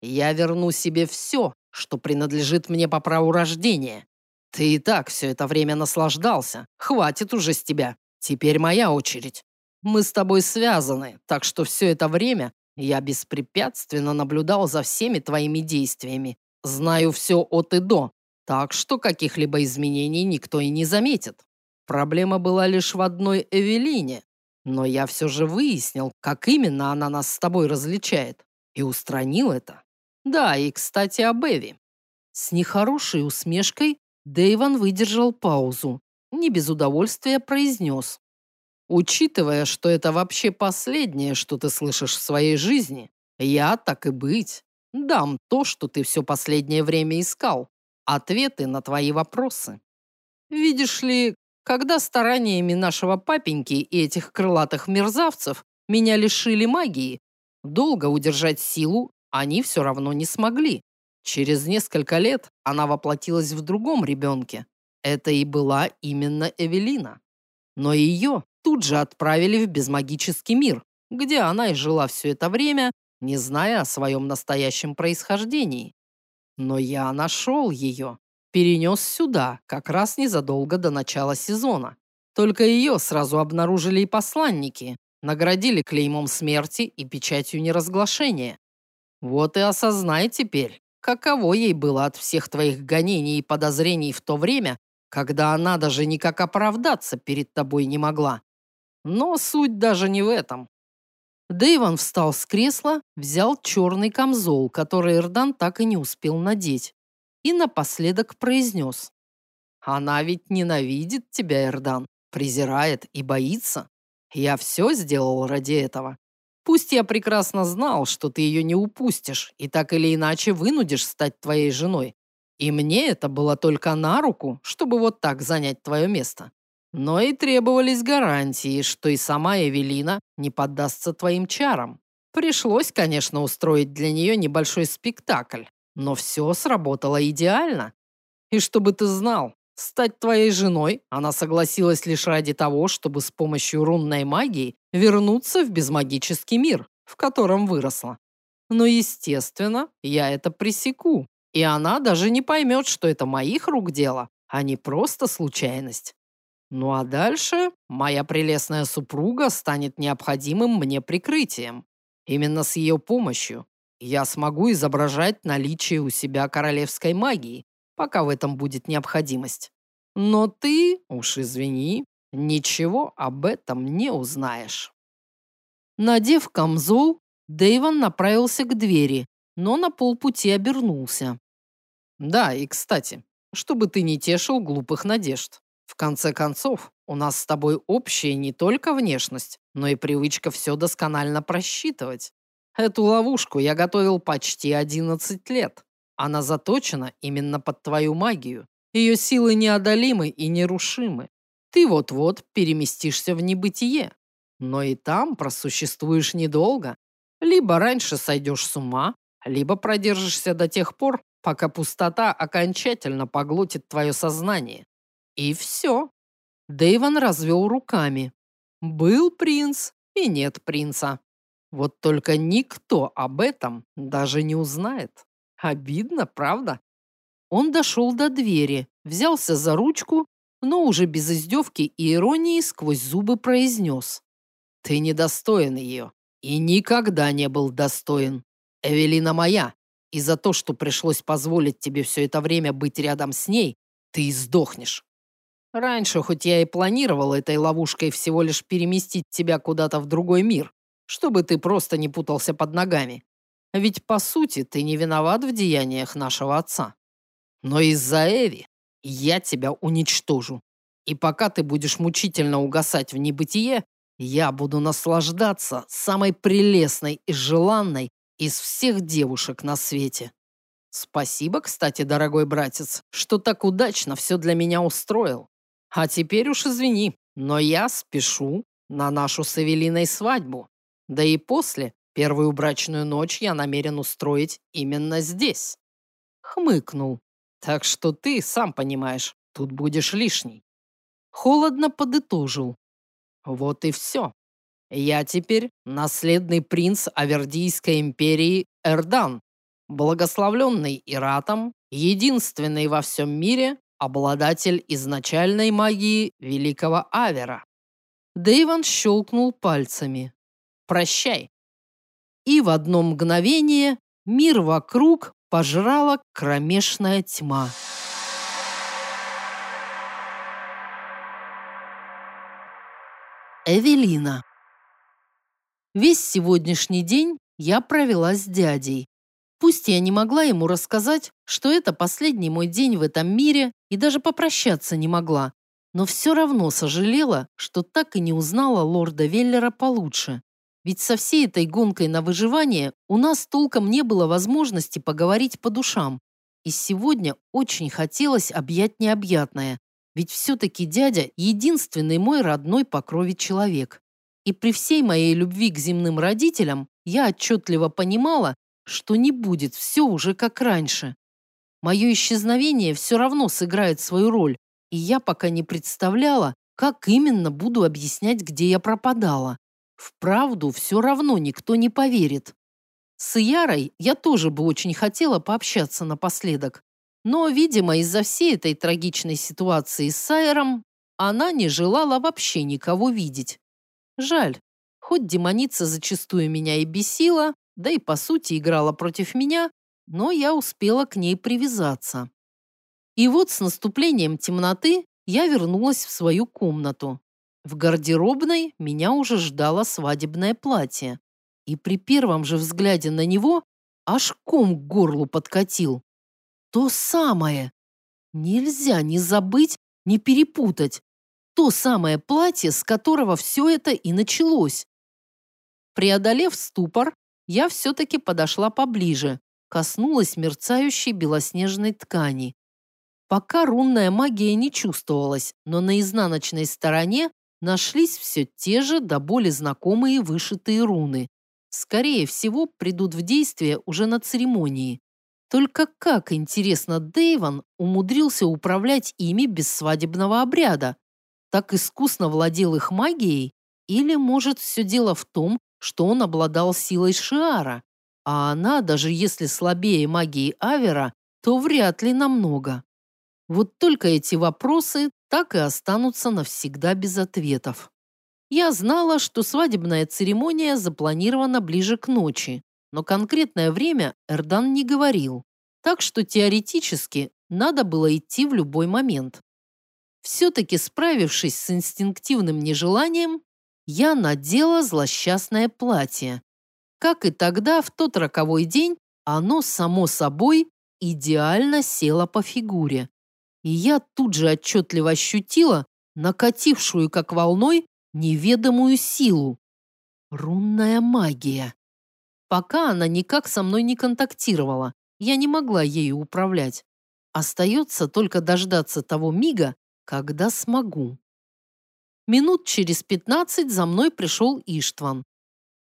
«Я верну себе все, что принадлежит мне по праву рождения. Ты и так все это время наслаждался. Хватит уже с тебя. Теперь моя очередь. Мы с тобой связаны, так что все это время я беспрепятственно наблюдал за всеми твоими действиями. Знаю все от и до, так что каких-либо изменений никто и не заметит. Проблема была лишь в одной Эвелине, но я все же выяснил, как именно она нас с тобой различает, и устранил это. Да, и, кстати, об Эви. С нехорошей усмешкой Дэйван выдержал паузу. Не без удовольствия произнес. Учитывая, что это вообще последнее, что ты слышишь в своей жизни, я, так и быть, дам то, что ты все последнее время искал. Ответы на твои вопросы. Видишь ли, когда стараниями нашего папеньки и этих крылатых мерзавцев меня лишили магии, долго удержать силу они все равно не смогли. Через несколько лет она воплотилась в другом ребенке. Это и была именно Эвелина. Но ее тут же отправили в безмагический мир, где она и жила все это время, не зная о своем настоящем происхождении. Но я нашел ее, перенес сюда, как раз незадолго до начала сезона. Только ее сразу обнаружили и посланники, наградили клеймом смерти и печатью неразглашения. Вот и осознай теперь, каково ей было от всех твоих гонений и подозрений в то время, когда она даже никак оправдаться перед тобой не могла. Но суть даже не в этом. Дэйван встал с кресла, взял черный камзол, который Эрдан так и не успел надеть, и напоследок произнес. «Она ведь ненавидит тебя, Эрдан, презирает и боится. Я все сделал ради этого. Пусть я прекрасно знал, что ты ее не упустишь и так или иначе вынудишь стать твоей женой. И мне это было только на руку, чтобы вот так занять твое место. Но и требовались гарантии, что и сама Эвелина не поддастся твоим чарам. Пришлось, конечно, устроить для нее небольшой спектакль, но все сработало идеально. И чтобы ты знал, стать твоей женой она согласилась лишь ради того, чтобы с помощью рунной магии вернуться в безмагический мир, в котором выросла. Но, естественно, я это пресеку, и она даже не поймет, что это моих рук дело, а не просто случайность. Ну а дальше моя прелестная супруга станет необходимым мне прикрытием. Именно с ее помощью я смогу изображать наличие у себя королевской магии, пока в этом будет необходимость. Но ты, уж извини, ничего об этом не узнаешь. Надев камзол, Дэйван направился к двери, но на полпути обернулся. Да, и кстати, чтобы ты не тешил глупых надежд. В конце концов, у нас с тобой общая не только внешность, но и привычка все досконально просчитывать. Эту ловушку я готовил почти 11 лет. Она заточена именно под твою магию. Ее силы неодолимы и нерушимы. Ты вот-вот переместишься в небытие, но и там просуществуешь недолго. Либо раньше сойдешь с ума, либо продержишься до тех пор, пока пустота окончательно поглотит твое сознание. И все. Дэйвон развел руками. Был принц и нет принца. Вот только никто об этом даже не узнает. Обидно, правда? Он дошел до двери, взялся за ручку, но уже без издевки и иронии сквозь зубы произнес. «Ты недостоин ее и никогда не был достоин. Эвелина моя, и за то, что пришлось позволить тебе все это время быть рядом с ней, ты сдохнешь. Раньше, хоть я и планировал этой ловушкой всего лишь переместить тебя куда-то в другой мир, чтобы ты просто не путался под ногами. Ведь, по сути, ты не виноват в деяниях нашего отца. Но из-за Эви я тебя уничтожу. И пока ты будешь мучительно угасать в небытие, я буду наслаждаться самой прелестной и желанной из всех девушек на свете. Спасибо, кстати, дорогой братец, что так удачно все для меня устроил. А теперь уж извини, но я спешу на нашу с Эвелиной свадьбу. Да и после, первую брачную ночь я намерен устроить именно здесь. Хмыкнул. Так что ты, сам понимаешь, тут будешь лишний. Холодно подытожил. Вот и все. Я теперь наследный принц Авердийской империи Эрдан, благословленный Иратом, единственный во всем мире обладатель изначальной магии великого Авера. Дэйван щелкнул пальцами. «Прощай». И в одно мгновение мир вокруг пожрала кромешная тьма. Эвелина. Весь сегодняшний день я провела с дядей. Пусть я не могла ему рассказать, что это последний мой день в этом мире и даже попрощаться не могла, но все равно сожалела, что так и не узнала лорда Веллера получше. Ведь со всей этой гонкой на выживание у нас толком не было возможности поговорить по душам. И сегодня очень хотелось объять необъятное, ведь все-таки дядя – единственный мой родной по крови человек. И при всей моей любви к земным родителям я отчетливо понимала, что не будет все уже как раньше. Мое исчезновение все равно сыграет свою роль, и я пока не представляла, как именно буду объяснять, где я пропадала. Вправду все равно никто не поверит. С Ярой я тоже бы очень хотела пообщаться напоследок. Но, видимо, из-за всей этой трагичной ситуации с Сайером она не желала вообще никого видеть. Жаль. Хоть демоница зачастую меня и бесила, да и по сути играла против меня, но я успела к ней привязаться. И вот с наступлением темноты я вернулась в свою комнату. В гардеробной меня уже ждало свадебное платье. И при первом же взгляде на него аж ком к горлу подкатил. То самое. Нельзя ни забыть, ни перепутать. То самое платье, с которого все это и началось. Преодолев ступор, я все-таки подошла поближе, коснулась мерцающей белоснежной ткани. Пока рунная магия не чувствовалась, но на изнаночной стороне нашлись все те же до боли знакомые вышитые руны. Скорее всего, придут в действие уже на церемонии. Только как, интересно, Дэйван умудрился управлять ими без свадебного обряда? Так искусно владел их магией? Или, может, все дело в том, что он обладал силой Шиара, а она, даже если слабее магии Авера, то вряд ли намного. Вот только эти вопросы так и останутся навсегда без ответов. Я знала, что свадебная церемония запланирована ближе к ночи, но конкретное время Эрдан не говорил, так что теоретически надо было идти в любой момент. Все-таки справившись с инстинктивным нежеланием, я надела злосчастное платье. Как и тогда, в тот роковой день, оно, само собой, идеально село по фигуре и я тут же отчетливо ощутила накатившую, как волной, неведомую силу. Рунная магия. Пока она никак со мной не контактировала, я не могла ею управлять. Остается только дождаться того мига, когда смогу. Минут через пятнадцать за мной пришел Иштван.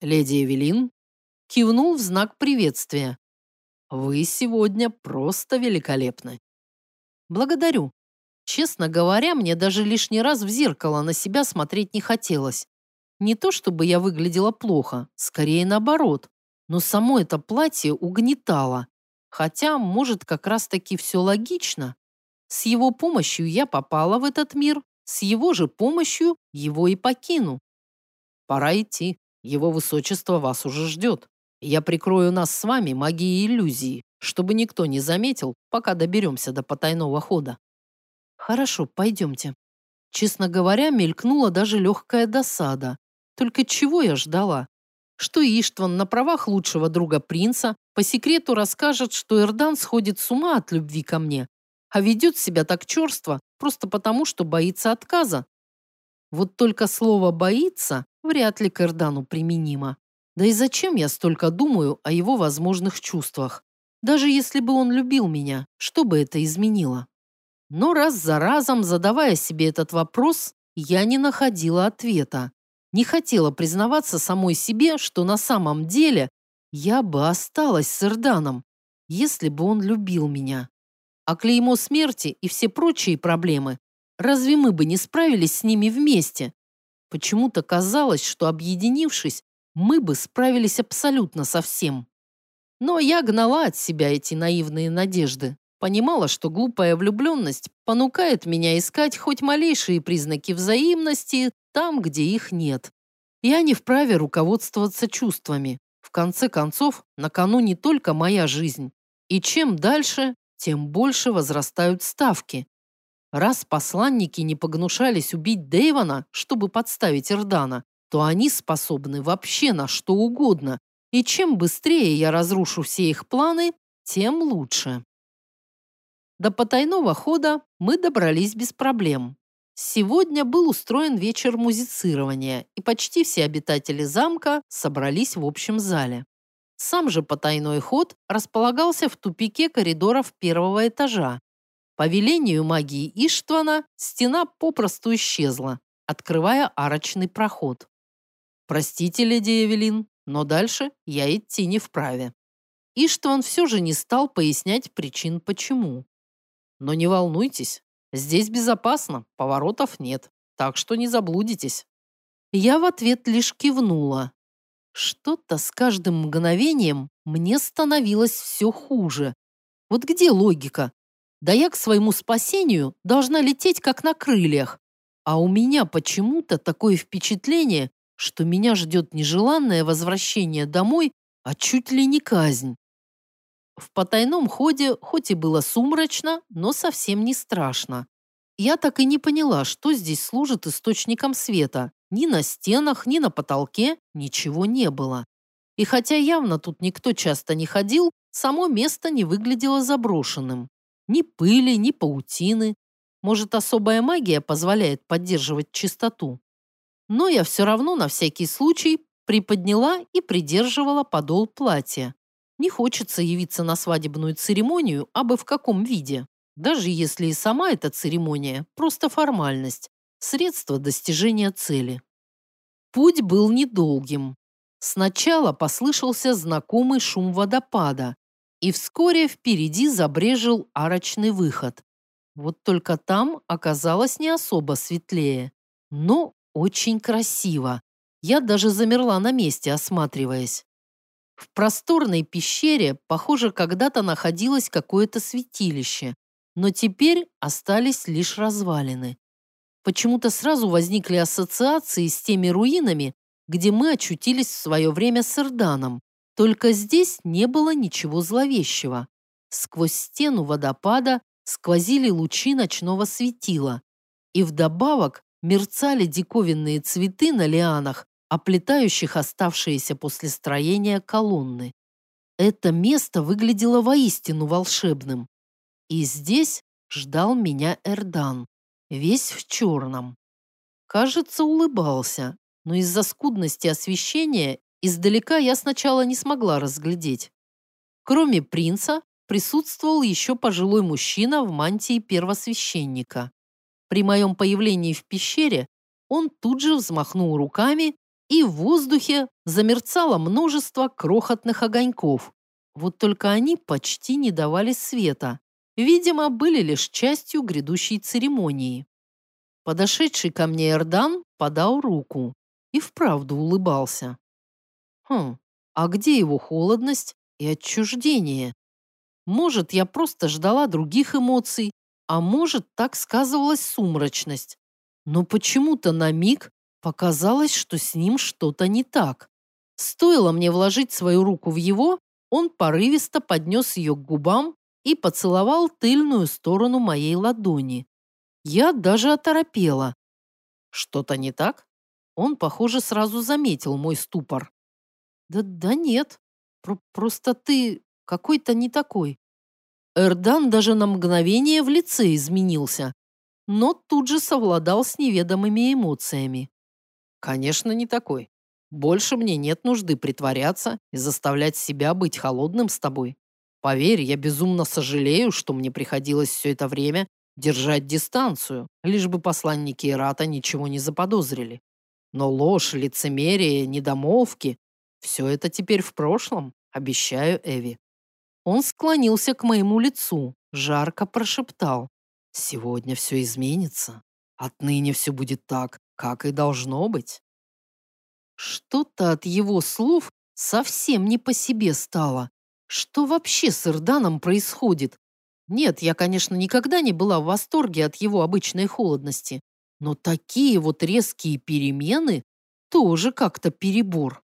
«Леди Эвелин?» Кивнул в знак приветствия. «Вы сегодня просто великолепны». «Благодарю. Честно говоря, мне даже лишний раз в зеркало на себя смотреть не хотелось. Не то чтобы я выглядела плохо, скорее наоборот. Но само это платье угнетало. Хотя, может, как раз-таки все логично. С его помощью я попала в этот мир, с его же помощью его и покину. Пора идти. Его высочество вас уже ждет. Я прикрою нас с вами магией иллюзии, чтобы никто не заметил, пока доберемся до потайного хода. Хорошо, пойдемте. Честно говоря, мелькнула даже легкая досада. Только чего я ждала? Что Иштван на правах лучшего друга принца по секрету расскажет, что Эрдан сходит с ума от любви ко мне, а ведет себя так черство просто потому, что боится отказа. Вот только слово «боится» вряд ли к Эрдану применимо. Да и зачем я столько думаю о его возможных чувствах? Даже если бы он любил меня, что бы это изменило? Но раз за разом, задавая себе этот вопрос, я не находила ответа. Не хотела признаваться самой себе, что на самом деле я бы осталась с Эрданом, если бы он любил меня. А клеймо смерти и все прочие проблемы, разве мы бы не справились с ними вместе? Почему-то казалось, что объединившись, мы бы справились абсолютно со всем. Но я гнала от себя эти наивные надежды. Понимала, что глупая влюбленность понукает меня искать хоть малейшие признаки взаимности там, где их нет. Я не вправе руководствоваться чувствами. В конце концов, на кону не только моя жизнь. И чем дальше, тем больше возрастают ставки. Раз посланники не погнушались убить Дэйвона, чтобы подставить Эрдана, то они способны вообще на что угодно. И чем быстрее я разрушу все их планы, тем лучше. До потайного хода мы добрались без проблем. Сегодня был устроен вечер музицирования, и почти все обитатели замка собрались в общем зале. Сам же потайной ход располагался в тупике коридоров первого этажа. По велению магии Иштвана стена попросту исчезла, открывая арочный проход. «Простите, леди Эвелин, но дальше я идти не вправе». Иштван все же не стал пояснять причин почему. «Но не волнуйтесь, здесь безопасно, поворотов нет, так что не заблудитесь». Я в ответ лишь кивнула, что-то с каждым мгновением мне становилось все хуже. Вот где логика? Да я к своему спасению должна лететь как на крыльях. А у меня почему-то такое впечатление, что меня ждет нежеланное возвращение домой, а чуть ли не казнь. В потайном ходе хоть и было сумрачно, но совсем не страшно. Я так и не поняла, что здесь служит источником света. Ни на стенах, ни на потолке ничего не было. И хотя явно тут никто часто не ходил, само место не выглядело заброшенным. Ни пыли, ни паутины. Может, особая магия позволяет поддерживать чистоту. Но я все равно на всякий случай приподняла и придерживала подол платья. Не хочется явиться на свадебную церемонию, абы в каком виде. Даже если и сама эта церемония – просто формальность, средство достижения цели. Путь был недолгим. Сначала послышался знакомый шум водопада, и вскоре впереди забрежил арочный выход. Вот только там оказалось не особо светлее, но очень красиво. Я даже замерла на месте, осматриваясь. В просторной пещере, похоже, когда-то находилось какое-то святилище, но теперь остались лишь развалины. Почему-то сразу возникли ассоциации с теми руинами, где мы очутились в свое время с Ирданом. Только здесь не было ничего зловещего. Сквозь стену водопада сквозили лучи ночного светила. И вдобавок мерцали диковинные цветы на лианах, оплетающих оставшиеся после строения колонны. Это место выглядело воистину волшебным. И здесь ждал меня Эрдан весь в черном. Кажется, улыбался, но из-за скудности освещения издалека я сначала не смогла разглядеть. Кроме принца, присутствовал еще пожилой мужчина в мантии первосвященника. При моем появлении в пещере Он тут же взмахнул руками, и в воздухе замерцало множество крохотных огоньков. Вот только они почти не давали света. Видимо, были лишь частью грядущей церемонии. Подошедший ко мне Эрдан подал руку и вправду улыбался. Хм, а где его холодность и отчуждение? Может, я просто ждала других эмоций, а может, так сказывалась сумрачность. Но почему-то на миг показалось, что с ним что-то не так. Стоило мне вложить свою руку в его, он порывисто поднес ее к губам и поцеловал тыльную сторону моей ладони. Я даже оторопела. Что-то не так? Он, похоже, сразу заметил мой ступор. Да, да нет. Про просто ты какой-то не такой. Эрдан даже на мгновение в лице изменился, но тут же совладал с неведомыми эмоциями. Конечно, не такой. Больше мне нет нужды притворяться и заставлять себя быть холодным с тобой. Поверь, я безумно сожалею, что мне приходилось все это время держать дистанцию, лишь бы посланники Ирата ничего не заподозрили. Но ложь, лицемерие, недомолвки – все это теперь в прошлом, обещаю Эви. Он склонился к моему лицу, жарко прошептал. «Сегодня все изменится. Отныне все будет так, как и должно быть». Что-то от его слов совсем не по себе стало. Что вообще с Ирданом происходит? Нет, я, конечно, никогда не была в восторге от его обычной холодности, но такие вот резкие перемены тоже как-то перебор.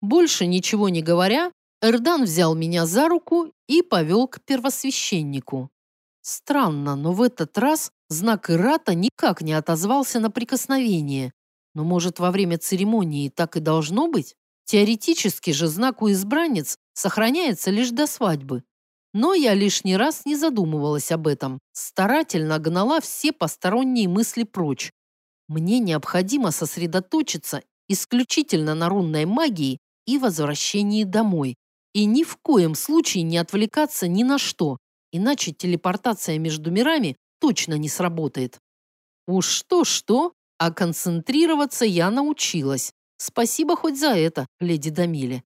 Больше ничего не говоря, Эрдан взял меня за руку и повел к первосвященнику. Странно, но в этот раз знак Ирата никак не отозвался на прикосновение. Но, может, во время церемонии так и должно быть? Теоретически же знак у избранниц сохраняется лишь до свадьбы. Но я лишний раз не задумывалась об этом, старательно гнала все посторонние мысли прочь. Мне необходимо сосредоточиться исключительно на рунной магии и возвращении домой. И ни в коем случае не отвлекаться ни на что, иначе телепортация между мирами точно не сработает. Уж что-что, а концентрироваться я научилась. Спасибо хоть за это, леди Дамиле.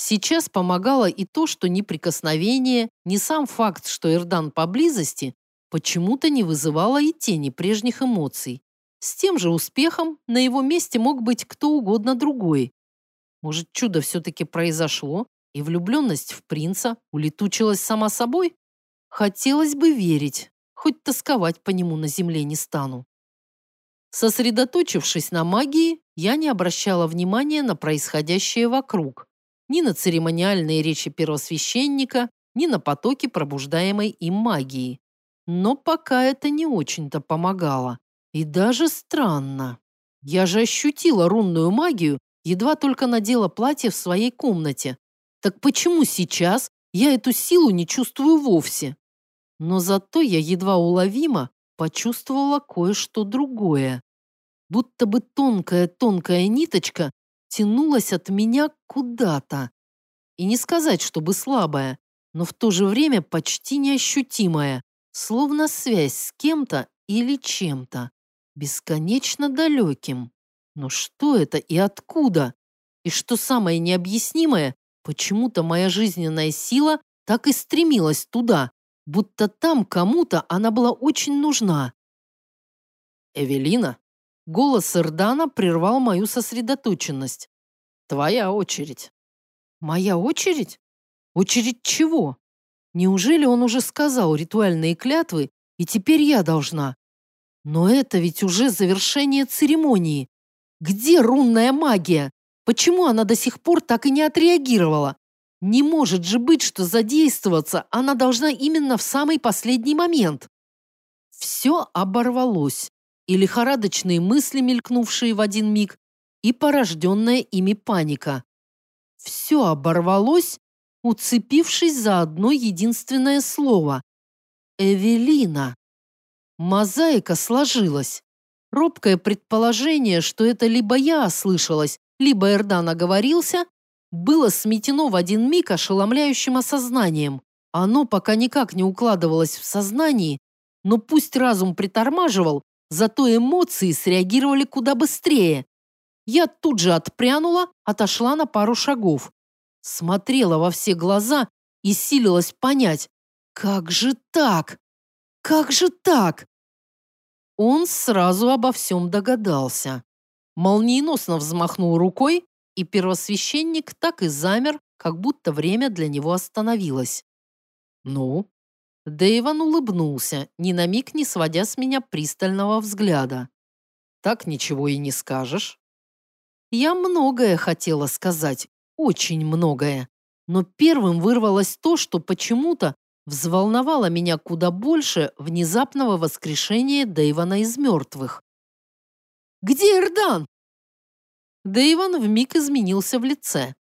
Сейчас помогало и то, что ни прикосновение, ни сам факт, что Эрдан поблизости, почему-то не вызывало и тени прежних эмоций. С тем же успехом на его месте мог быть кто угодно другой. Может, чудо все-таки произошло, и влюбленность в принца улетучилась сама собой? Хотелось бы верить, хоть тосковать по нему на земле не стану. Сосредоточившись на магии, я не обращала внимания на происходящее вокруг. Ни на церемониальные речи первосвященника, ни на потоки пробуждаемой им магии. Но пока это не очень-то помогало. И даже странно. Я же ощутила рунную магию, едва только надела платье в своей комнате, так почему сейчас я эту силу не чувствую вовсе? Но зато я едва уловимо почувствовала кое-что другое. Будто бы тонкая-тонкая ниточка тянулась от меня куда-то. И не сказать, чтобы слабая, но в то же время почти неощутимая, словно связь с кем-то или чем-то, бесконечно далеким. Но что это и откуда? И что самое необъяснимое, Почему-то моя жизненная сила так и стремилась туда, будто там кому-то она была очень нужна. «Эвелина?» Голос Эрдана прервал мою сосредоточенность. «Твоя очередь». «Моя очередь? Очередь чего? Неужели он уже сказал ритуальные клятвы, и теперь я должна? Но это ведь уже завершение церемонии. Где рунная магия? Почему она до сих пор так и не отреагировала? Не может же быть, что задействоваться она должна именно в самый последний момент. Все оборвалось. И лихорадочные мысли, мелькнувшие в один миг, и порожденная ими паника. Все оборвалось, уцепившись за одно единственное слово. Эвелина. Мозаика сложилась. Робкое предположение, что это либо я ослышалась, либо Эрдан оговорился, было сметено в один миг ошеломляющим осознанием. Оно пока никак не укладывалось в сознании, но пусть разум притормаживал, зато эмоции среагировали куда быстрее. Я тут же отпрянула, отошла на пару шагов. Смотрела во все глаза и силилась понять, как же так? Как же так? Он сразу обо всем догадался. Молниеносно взмахнул рукой, и первосвященник так и замер, как будто время для него остановилось. «Ну?» Дэйван улыбнулся, ни на миг не сводя с меня пристального взгляда. «Так ничего и не скажешь?» Я многое хотела сказать, очень многое. Но первым вырвалось то, что почему-то взволновало меня куда больше внезапного воскрешения Дэйвана из мертвых. «Где Эрдан?» Дэйван вмиг изменился в лице.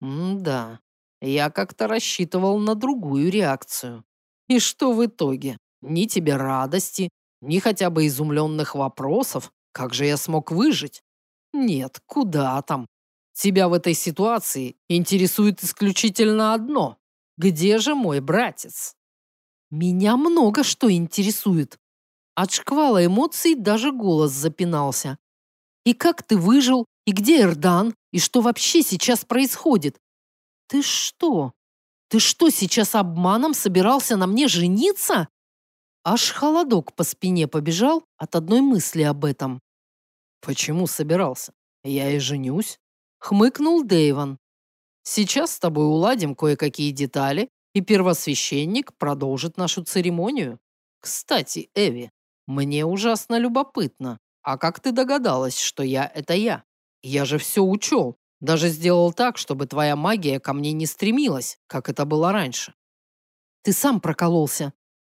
«М-да, я как-то рассчитывал на другую реакцию. И что в итоге? Ни тебе радости, ни хотя бы изумленных вопросов, как же я смог выжить? Нет, куда там? Тебя в этой ситуации интересует исключительно одно. Где же мой братец? Меня много что интересует. От шквала эмоций даже голос запинался. И как ты выжил? И где Эрдан? И что вообще сейчас происходит? Ты что? Ты что, сейчас обманом собирался на мне жениться? Аж холодок по спине побежал от одной мысли об этом. Почему собирался? Я и женюсь. Хмыкнул Дэйван. Сейчас с тобой уладим кое-какие детали, и первосвященник продолжит нашу церемонию. Кстати, Эви, мне ужасно любопытно. А как ты догадалась, что я – это я? Я же все учел. Даже сделал так, чтобы твоя магия ко мне не стремилась, как это было раньше. Ты сам прокололся.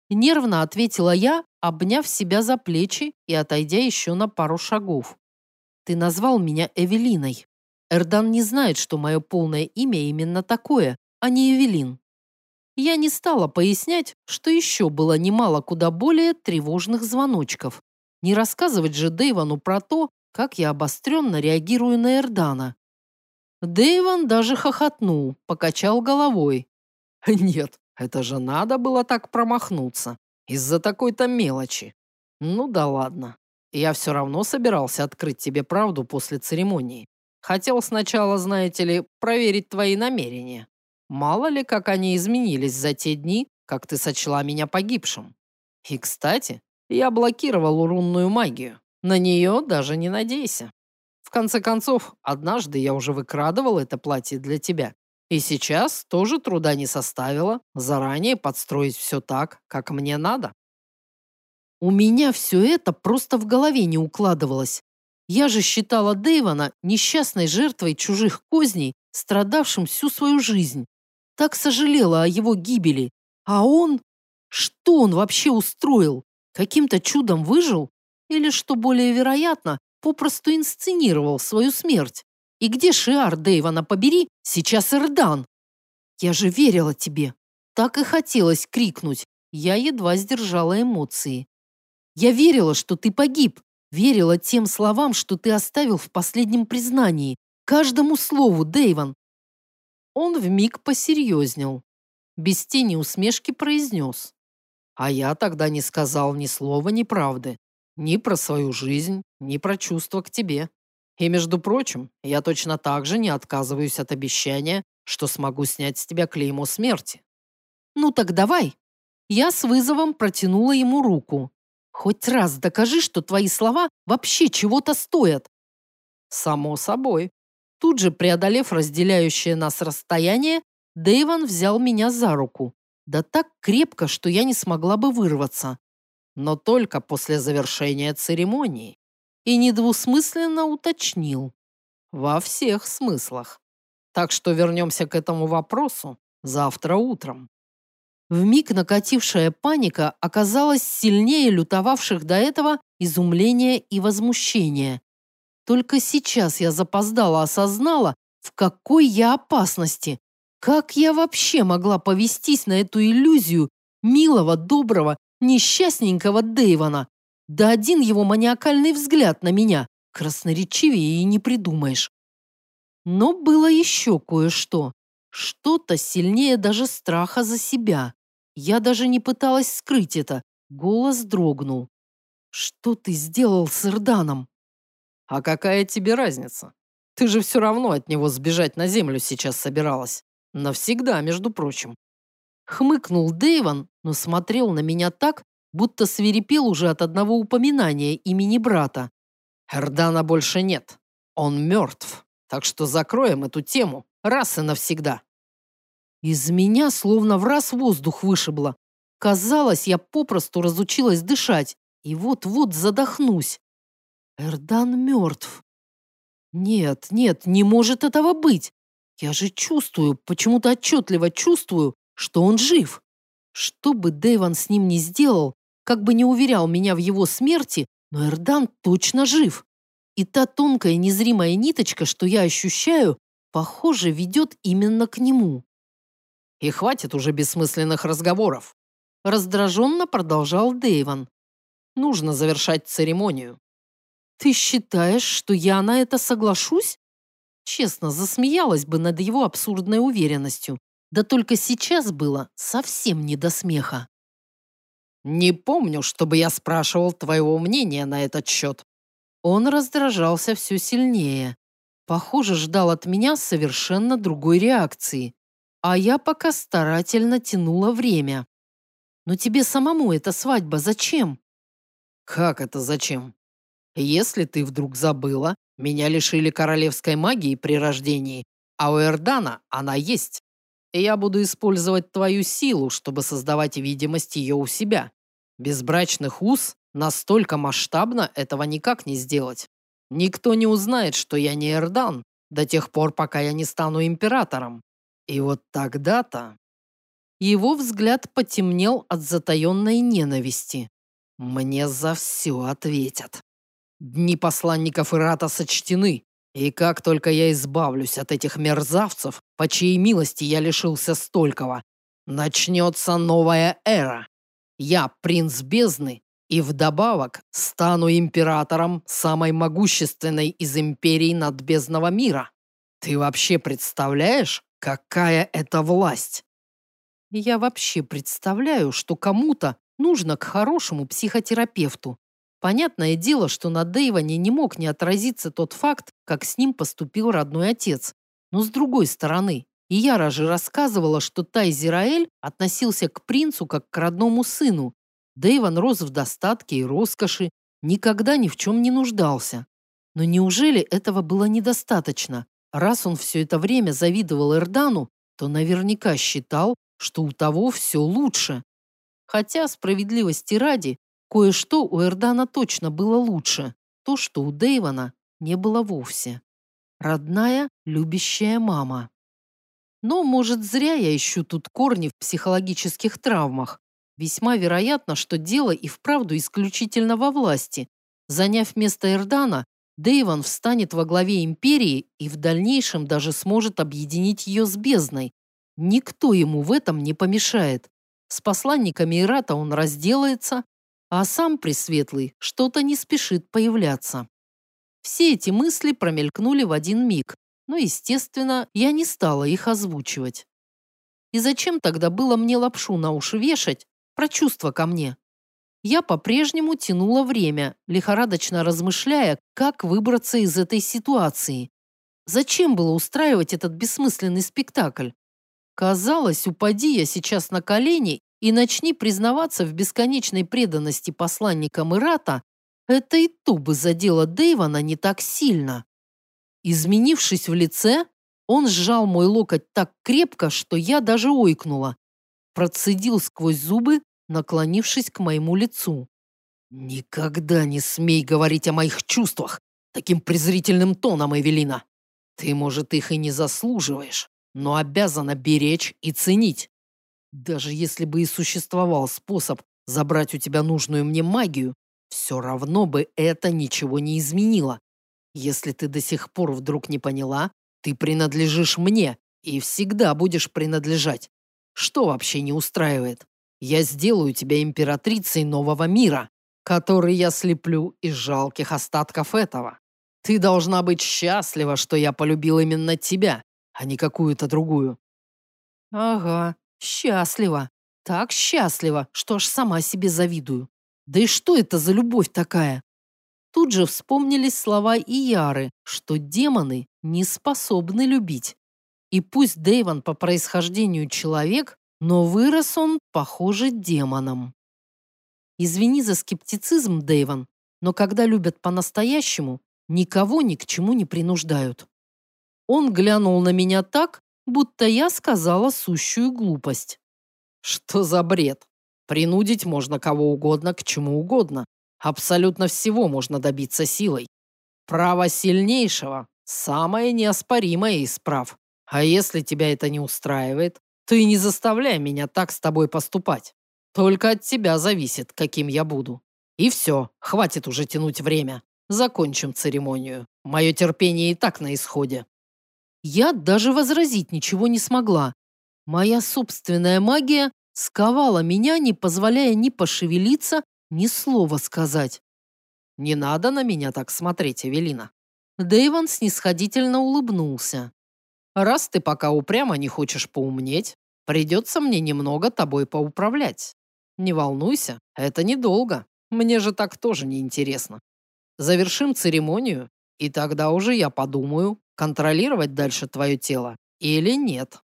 Нервно ответила я, обняв себя за плечи и отойдя еще на пару шагов. Ты назвал меня Эвелиной. Эрдан не знает, что мое полное имя именно такое, а не Эвелин. Я не стала пояснять, что еще было немало куда более тревожных звоночков. Не рассказывать же Дэйвану про то, как я обостренно реагирую на Эрдана. Дэйван даже хохотнул, покачал головой. Нет, это же надо было так промахнуться. Из-за такой-то мелочи. Ну да ладно. Я все равно собирался открыть тебе правду после церемонии. Хотел сначала, знаете ли, проверить твои намерения. Мало ли, как они изменились за те дни, как ты сочла меня погибшим. И, кстати, я блокировал рунную магию. На нее даже не надейся. В конце концов, однажды я уже выкрадывал это платье для тебя. И сейчас тоже труда не составило заранее подстроить все так, как мне надо. У меня все это просто в голове не укладывалось. Я же считала Дэйвана несчастной жертвой чужих козней, страдавшим всю свою жизнь. Так сожалела о его гибели. А он... Что он вообще устроил? Каким-то чудом выжил? Или, что более вероятно, попросту инсценировал свою смерть? И где Шиар, Дэйвана, побери, сейчас Эрдан? Я же верила тебе. Так и хотелось крикнуть. Я едва сдержала эмоции. Я верила, что ты погиб. Верила тем словам, что ты оставил в последнем признании. Каждому слову, Дэйван. Он вмиг посерьезнел. Без тени усмешки произнес. А я тогда не сказал ни слова неправды. Ни про свою жизнь, ни про чувства к тебе. И, между прочим, я точно так же не отказываюсь от обещания, что смогу снять с тебя клеймо смерти. Ну так давай. Я с вызовом протянула ему руку. Хоть раз докажи, что твои слова вообще чего-то стоят. Само собой. Тут же, преодолев разделяющее нас расстояние, Дэйван взял меня за руку. Да так крепко, что я не смогла бы вырваться. Но только после завершения церемонии. И недвусмысленно уточнил. Во всех смыслах. Так что вернемся к этому вопросу завтра утром. Вмиг накатившая паника оказалась сильнее лютовавших до этого изумления и возмущения. Только сейчас я запоздала осознала, в какой я опасности. Как я вообще могла повестись на эту иллюзию милого, доброго, несчастненького Дэйвана? Да один его маниакальный взгляд на меня красноречивее и не придумаешь. Но было еще кое-что. Что-то сильнее даже страха за себя. Я даже не пыталась скрыть это. Голос дрогнул. Что ты сделал с Ирданом? А какая тебе разница? Ты же все равно от него сбежать на землю сейчас собиралась. Навсегда, между прочим. Хмыкнул Дэйван, но смотрел на меня так, будто свирепел уже от одного упоминания имени брата. Эрдана больше нет. Он мертв. Так что закроем эту тему раз и навсегда. Из меня словно в раз воздух вышибло. Казалось, я попросту разучилась дышать и вот-вот задохнусь. Эрдан мертв. Нет, нет, не может этого быть. Я же чувствую, почему-то отчетливо чувствую, что он жив. Что бы Дэйван с ним не сделал, как бы не уверял меня в его смерти, но Эрдан точно жив. И та тонкая незримая ниточка, что я ощущаю, похоже, ведет именно к нему. И хватит уже бессмысленных разговоров. Раздраженно продолжал Дэйван. Нужно завершать церемонию. «Ты считаешь, что я на это соглашусь?» Честно, засмеялась бы над его абсурдной уверенностью. Да только сейчас было совсем не до смеха. «Не помню, чтобы я спрашивал твоего мнения на этот счет». Он раздражался все сильнее. Похоже, ждал от меня совершенно другой реакции. А я пока старательно тянула время. «Но тебе самому эта свадьба зачем?» «Как это зачем?» Если ты вдруг забыла, меня лишили королевской магии при рождении, а у Эрдана она есть. Я буду использовать твою силу, чтобы создавать видимость ее у себя. Без брачных уз настолько масштабно этого никак не сделать. Никто не узнает, что я не Эрдан, до тех пор, пока я не стану императором. И вот тогда-то... Его взгляд потемнел от затаенной ненависти. Мне за все ответят. Дни посланников Ирата сочтены, и как только я избавлюсь от этих мерзавцев, по чьей милости я лишился столького, начнется новая эра. Я принц бездны, и вдобавок стану императором самой могущественной из империй надбездного мира. Ты вообще представляешь, какая это власть? Я вообще представляю, что кому-то нужно к хорошему психотерапевту, Понятное дело, что на Дэйване не мог не отразиться тот факт, как с ним поступил родной отец. Но с другой стороны, и Яра же рассказывала, что Тайзираэль относился к принцу как к родному сыну. Дэйван рос в достатке и роскоши, никогда ни в чем не нуждался. Но неужели этого было недостаточно? Раз он все это время завидовал Эрдану, то наверняка считал, что у того все лучше. Хотя, справедливости ради, Кое-что у Эрдана точно было лучше, то, что у Дэйвана не было вовсе. Родная, любящая мама. Но, может, зря я ищу тут корни в психологических травмах. Весьма вероятно, что дело и вправду исключительно во власти. Заняв место Эрдана, Дэйван встанет во главе империи и в дальнейшем даже сможет объединить ее с бездной. Никто ему в этом не помешает. С посланниками Ирата он разделается, а сам Пресветлый что-то не спешит появляться. Все эти мысли промелькнули в один миг, но, естественно, я не стала их озвучивать. И зачем тогда было мне лапшу на уши вешать про чувства ко мне? Я по-прежнему тянула время, лихорадочно размышляя, как выбраться из этой ситуации. Зачем было устраивать этот бессмысленный спектакль? Казалось, упади я сейчас на колени и начни признаваться в бесконечной преданности посланникам Ирата, это и то бы задело Дэйвана не так сильно. Изменившись в лице, он сжал мой локоть так крепко, что я даже ойкнула. Процедил сквозь зубы, наклонившись к моему лицу. «Никогда не смей говорить о моих чувствах таким презрительным тоном, Эвелина. Ты, может, их и не заслуживаешь, но обязана беречь и ценить. Даже если бы и существовал способ забрать у тебя нужную мне магию, все равно бы это ничего не изменило. Если ты до сих пор вдруг не поняла, ты принадлежишь мне и всегда будешь принадлежать. Что вообще не устраивает? Я сделаю тебя императрицей нового мира, который я слеплю из жалких остатков этого. Ты должна быть счастлива, что я полюбил именно тебя, а не какую-то другую. Ага, Счастлива. Так счастлива, что аж сама себе завидую. Да и что это за любовь такая? Тут же вспомнились слова Ияры, что демоны не способны любить. И пусть Дэйван по происхождению человек, но вырос он, похоже, демоном. Извини за скептицизм, Дэйван, но когда любят по-настоящему, никого ни к чему не принуждают. Он глянул на меня так, будто я сказала сущую глупость. Что за бред? Принудить можно кого угодно к чему угодно. Абсолютно всего можно добиться силой. Право сильнейшего – самое неоспоримое из прав. А если тебя это не устраивает, то и не заставляй меня так с тобой поступать. Только от тебя зависит, каким я буду. И все, хватит уже тянуть время. Закончим церемонию. Мое терпение и так на исходе. Я даже возразить ничего не смогла. Моя собственная магия сковала меня, не позволяя ни пошевелиться, ни слова сказать. «Не надо на меня так смотреть, Эвелина». Дэйван снисходительно улыбнулся. «Раз ты пока упрямо не хочешь поумнеть, придется мне немного тобой поуправлять. Не волнуйся, это недолго. Мне же так тоже не интересно. Завершим церемонию, и тогда уже я подумаю, контролировать дальше твое тело или нет».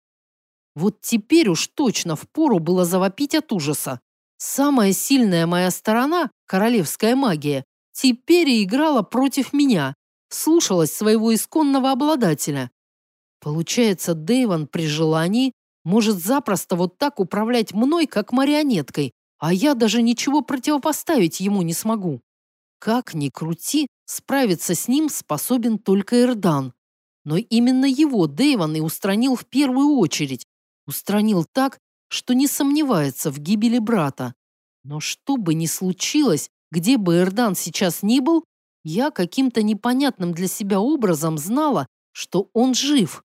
Вот теперь уж точно впору было завопить от ужаса. Самая сильная моя сторона, королевская магия, теперь и играла против меня, слушалась своего исконного обладателя. Получается, Дэйван при желании может запросто вот так управлять мной, как марионеткой, а я даже ничего противопоставить ему не смогу. Как ни крути, справиться с ним способен только Эрдан. Но именно его Дэйван и устранил в первую очередь. Устранил так, что не сомневается в гибели брата. Но что бы ни случилось, где бы Эрдан сейчас ни был, я каким-то непонятным для себя образом знала, что он жив.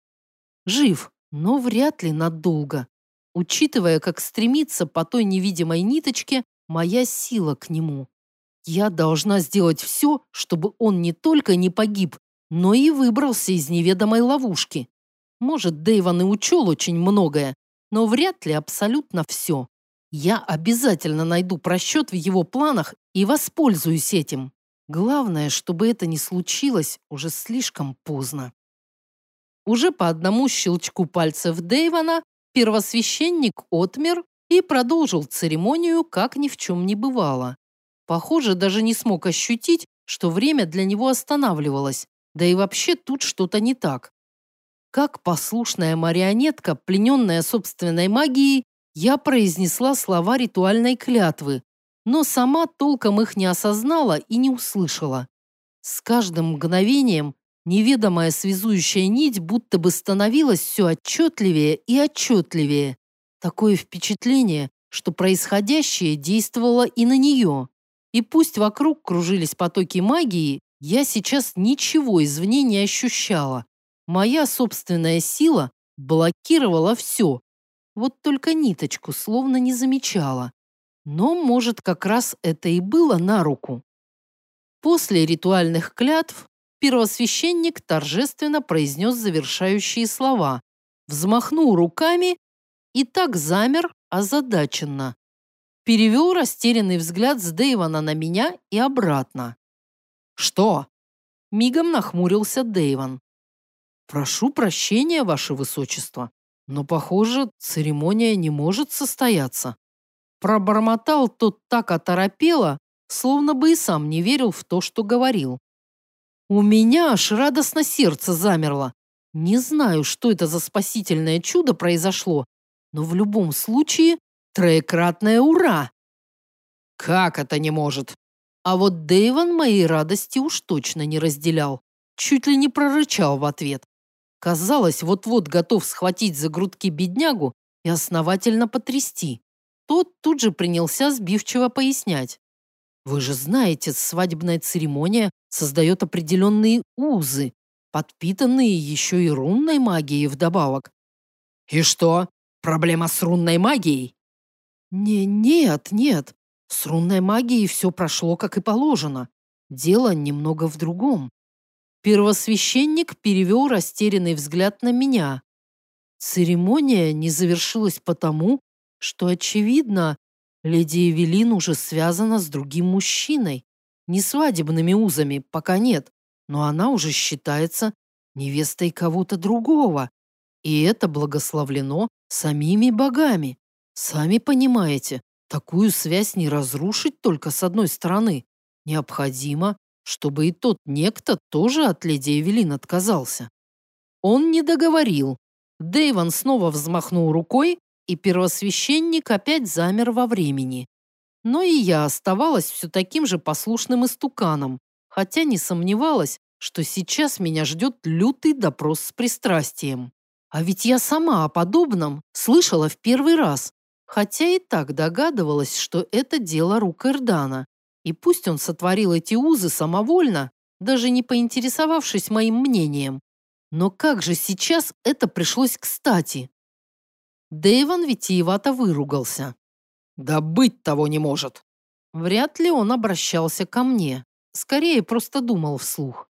Жив, но вряд ли надолго. Учитывая, как стремится по той невидимой ниточке моя сила к нему. Я должна сделать все, чтобы он не только не погиб, но и выбрался из неведомой ловушки. Может, Дэйван и учел очень многое, но вряд ли абсолютно все. Я обязательно найду просчет в его планах и воспользуюсь этим. Главное, чтобы это не случилось уже слишком поздно. Уже по одному щелчку пальцев Дэйвана первосвященник отмер и продолжил церемонию, как ни в чем не бывало. Похоже, даже не смог ощутить, что время для него останавливалось, да и вообще тут что-то не так. Как послушная марионетка, плененная собственной магией, я произнесла слова ритуальной клятвы, но сама толком их не осознала и не услышала. С каждым мгновением неведомая связующая нить будто бы становилась все отчетливее и отчетливее. Такое впечатление, что происходящее действовало и на нее. И пусть вокруг кружились потоки магии, я сейчас ничего извне не ощущала. Моя собственная сила блокировала все. Вот только ниточку словно не замечала. Но, может, как раз это и было на руку. После ритуальных клятв первосвященник торжественно произнес завершающие слова, взмахнул руками и так замер озадаченно. Перевел растерянный взгляд с Дэйвана на меня и обратно. «Что?» Мигом нахмурился Дэйван. «Прошу прощения, ваше высочество, но, похоже, церемония не может состояться». Пробормотал тот так оторопело, словно бы и сам не верил в то, что говорил. У меня аж радостно сердце замерло. Не знаю, что это за спасительное чудо произошло, но в любом случае троекратное ура. Как это не может? А вот Дэйван моей радости уж точно не разделял. Чуть ли не прорычал в ответ. Казалось, вот-вот готов схватить за грудки беднягу и основательно потрясти. Тот тут же принялся сбивчиво пояснять. «Вы же знаете, свадебная церемония создает определенные узы, подпитанные еще и рунной магией вдобавок». «И что? Проблема с рунной магией?» «Не, нет, нет. С рунной магией все прошло, как и положено. Дело немного в другом. Первосвященник перевел растерянный взгляд на меня. Церемония не завершилась потому, что, очевидно, Леди Эвелин уже связана с другим мужчиной. Не свадебными узами, пока нет, но она уже считается невестой кого-то другого. И это благословлено самими богами. Сами понимаете, такую связь не разрушить только с одной стороны. Необходимо, чтобы и тот некто тоже от леди Эвелин отказался. Он не договорил. Дэйван снова взмахнул рукой, и первосвященник опять замер во времени. Но и я оставалась все таким же послушным истуканом, хотя не сомневалась, что сейчас меня ждет лютый допрос с пристрастием. А ведь я сама о подобном слышала в первый раз, хотя и так догадывалась, что это дело рук Эрдана. И пусть он сотворил эти узы самовольно, даже не поинтересовавшись моим мнением. Но как же сейчас это пришлось кстати? Дэйван витиевато выругался. «Да быть того не может!» Вряд ли он обращался ко мне. Скорее, просто думал вслух.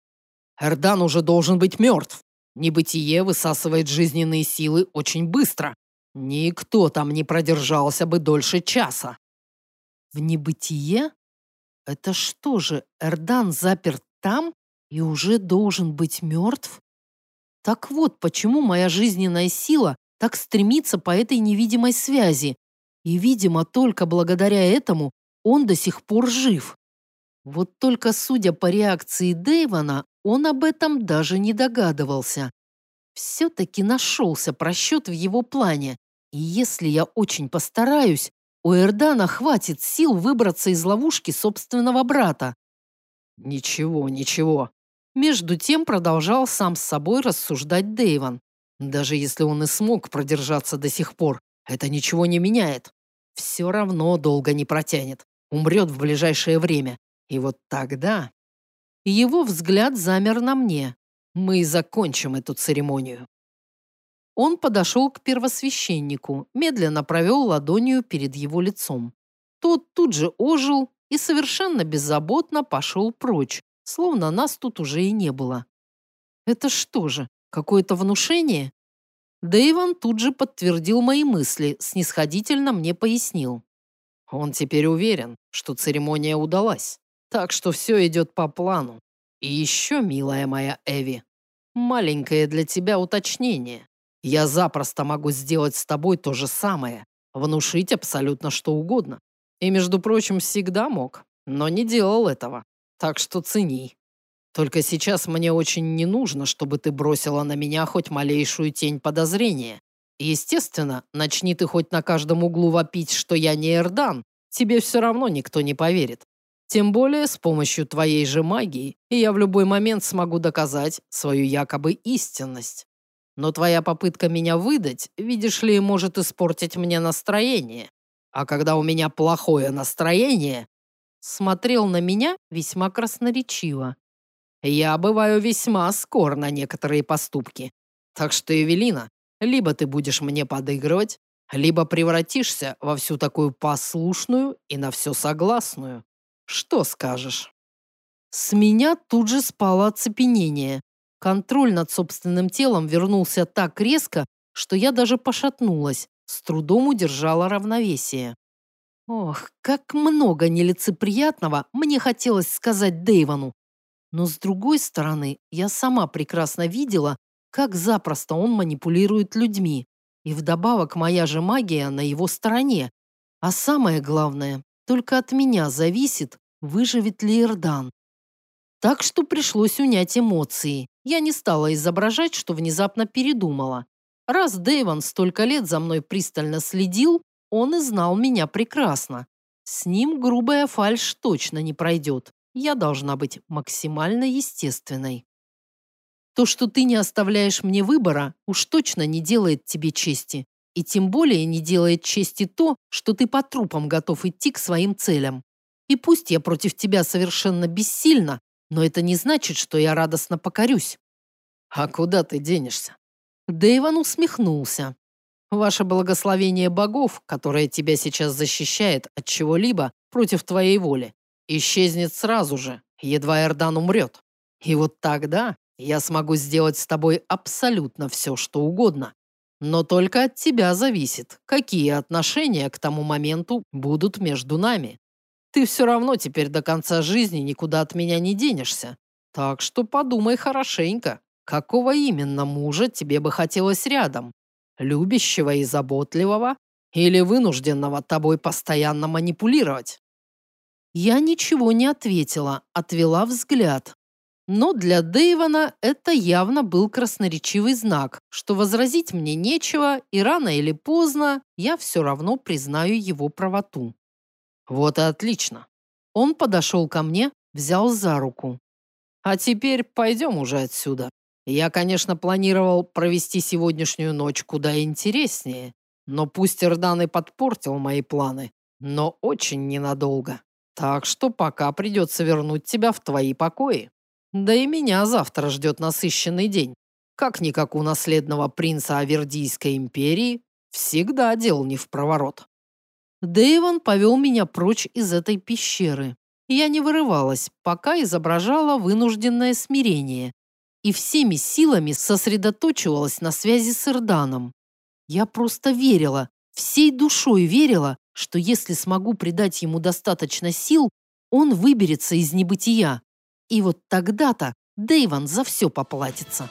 «Эрдан уже должен быть мертв. Небытие высасывает жизненные силы очень быстро. Никто там не продержался бы дольше часа». «В небытие? Это что же, Эрдан заперт там и уже должен быть мертв?» Так вот, почему моя жизненная сила так стремится по этой невидимой связи. И, видимо, только благодаря этому он до сих пор жив. Вот только, судя по реакции Дэйвана, он об этом даже не догадывался. Все-таки нашелся просчет в его плане. И если я очень постараюсь, у Эрдана хватит сил выбраться из ловушки собственного брата. Ничего, ничего. Между тем продолжал сам с собой рассуждать Дэйван. Даже если он и смог продержаться до сих пор, это ничего не меняет. Все равно долго не протянет. Умрет в ближайшее время. И вот тогда... Его взгляд замер на мне. Мы закончим эту церемонию. Он подошел к первосвященнику, медленно провел ладонью перед его лицом. Тот тут же ожил и совершенно беззаботно пошел прочь, словно нас тут уже и не было. Это что же, Какое-то внушение? Дэйван тут же подтвердил мои мысли, снисходительно мне пояснил. Он теперь уверен, что церемония удалась, так что все идет по плану. И еще, милая моя Эви, маленькое для тебя уточнение. Я запросто могу сделать с тобой то же самое, внушить абсолютно что угодно. И, между прочим, всегда мог, но не делал этого. Так что цени. Только сейчас мне очень не нужно, чтобы ты бросила на меня хоть малейшую тень подозрения. Естественно, начни ты хоть на каждом углу вопить, что я не Эрдан, тебе все равно никто не поверит. Тем более с помощью твоей же магии, и я в любой момент смогу доказать свою якобы истинность. Но твоя попытка меня выдать, видишь ли, может испортить мне настроение. А когда у меня плохое настроение, смотрел на меня весьма красноречиво. Я бываю весьма скор на некоторые поступки. Так что, Эвелина, либо ты будешь мне подыгрывать, либо превратишься во всю такую послушную и на все согласную. Что скажешь?» С меня тут же спало оцепенение. Контроль над собственным телом вернулся так резко, что я даже пошатнулась, с трудом удержала равновесие. Ох, как много нелицеприятного мне хотелось сказать Дэйвану, но с другой стороны, я сама прекрасно видела, как запросто он манипулирует людьми. И вдобавок моя же магия на его стороне. А самое главное, только от меня зависит, выживет ли Ирдан. Так что пришлось унять эмоции. Я не стала изображать, что внезапно передумала. Раз Дэйван столько лет за мной пристально следил, он и знал меня прекрасно. С ним грубая фальшь точно не пройдет я должна быть максимально естественной. То, что ты не оставляешь мне выбора, уж точно не делает тебе чести. И тем более не делает чести то, что ты по трупам готов идти к своим целям. И пусть я против тебя совершенно бессильна, но это не значит, что я радостно покорюсь. А куда ты денешься? Дэйван усмехнулся. Ваше благословение богов, которое тебя сейчас защищает от чего-либо против твоей воли, исчезнет сразу же, едва Эрдан умрет. И вот тогда я смогу сделать с тобой абсолютно все, что угодно. Но только от тебя зависит, какие отношения к тому моменту будут между нами. Ты все равно теперь до конца жизни никуда от меня не денешься. Так что подумай хорошенько, какого именно мужа тебе бы хотелось рядом? Любящего и заботливого или вынужденного тобой постоянно манипулировать? Я ничего не ответила, отвела взгляд. Но для Дэйвана это явно был красноречивый знак, что возразить мне нечего, и рано или поздно я все равно признаю его правоту. Вот и отлично. Он подошел ко мне, взял за руку. А теперь пойдем уже отсюда. Я, конечно, планировал провести сегодняшнюю ночь куда интереснее, но пусть Ирдан и подпортил мои планы, но очень ненадолго. Так что пока придется вернуть тебя в твои покои. Да и меня завтра ждет насыщенный день. Как-никак у наследного принца Авердийской империи всегда дел не в проворот. Дэйвон повел меня прочь из этой пещеры. Я не вырывалась, пока изображала вынужденное смирение и всеми силами сосредоточивалась на связи с Ирданом. Я просто верила, всей душой верила, что если смогу придать ему достаточно сил, он выберется из небытия. И вот тогда-то Дэйван за все поплатится.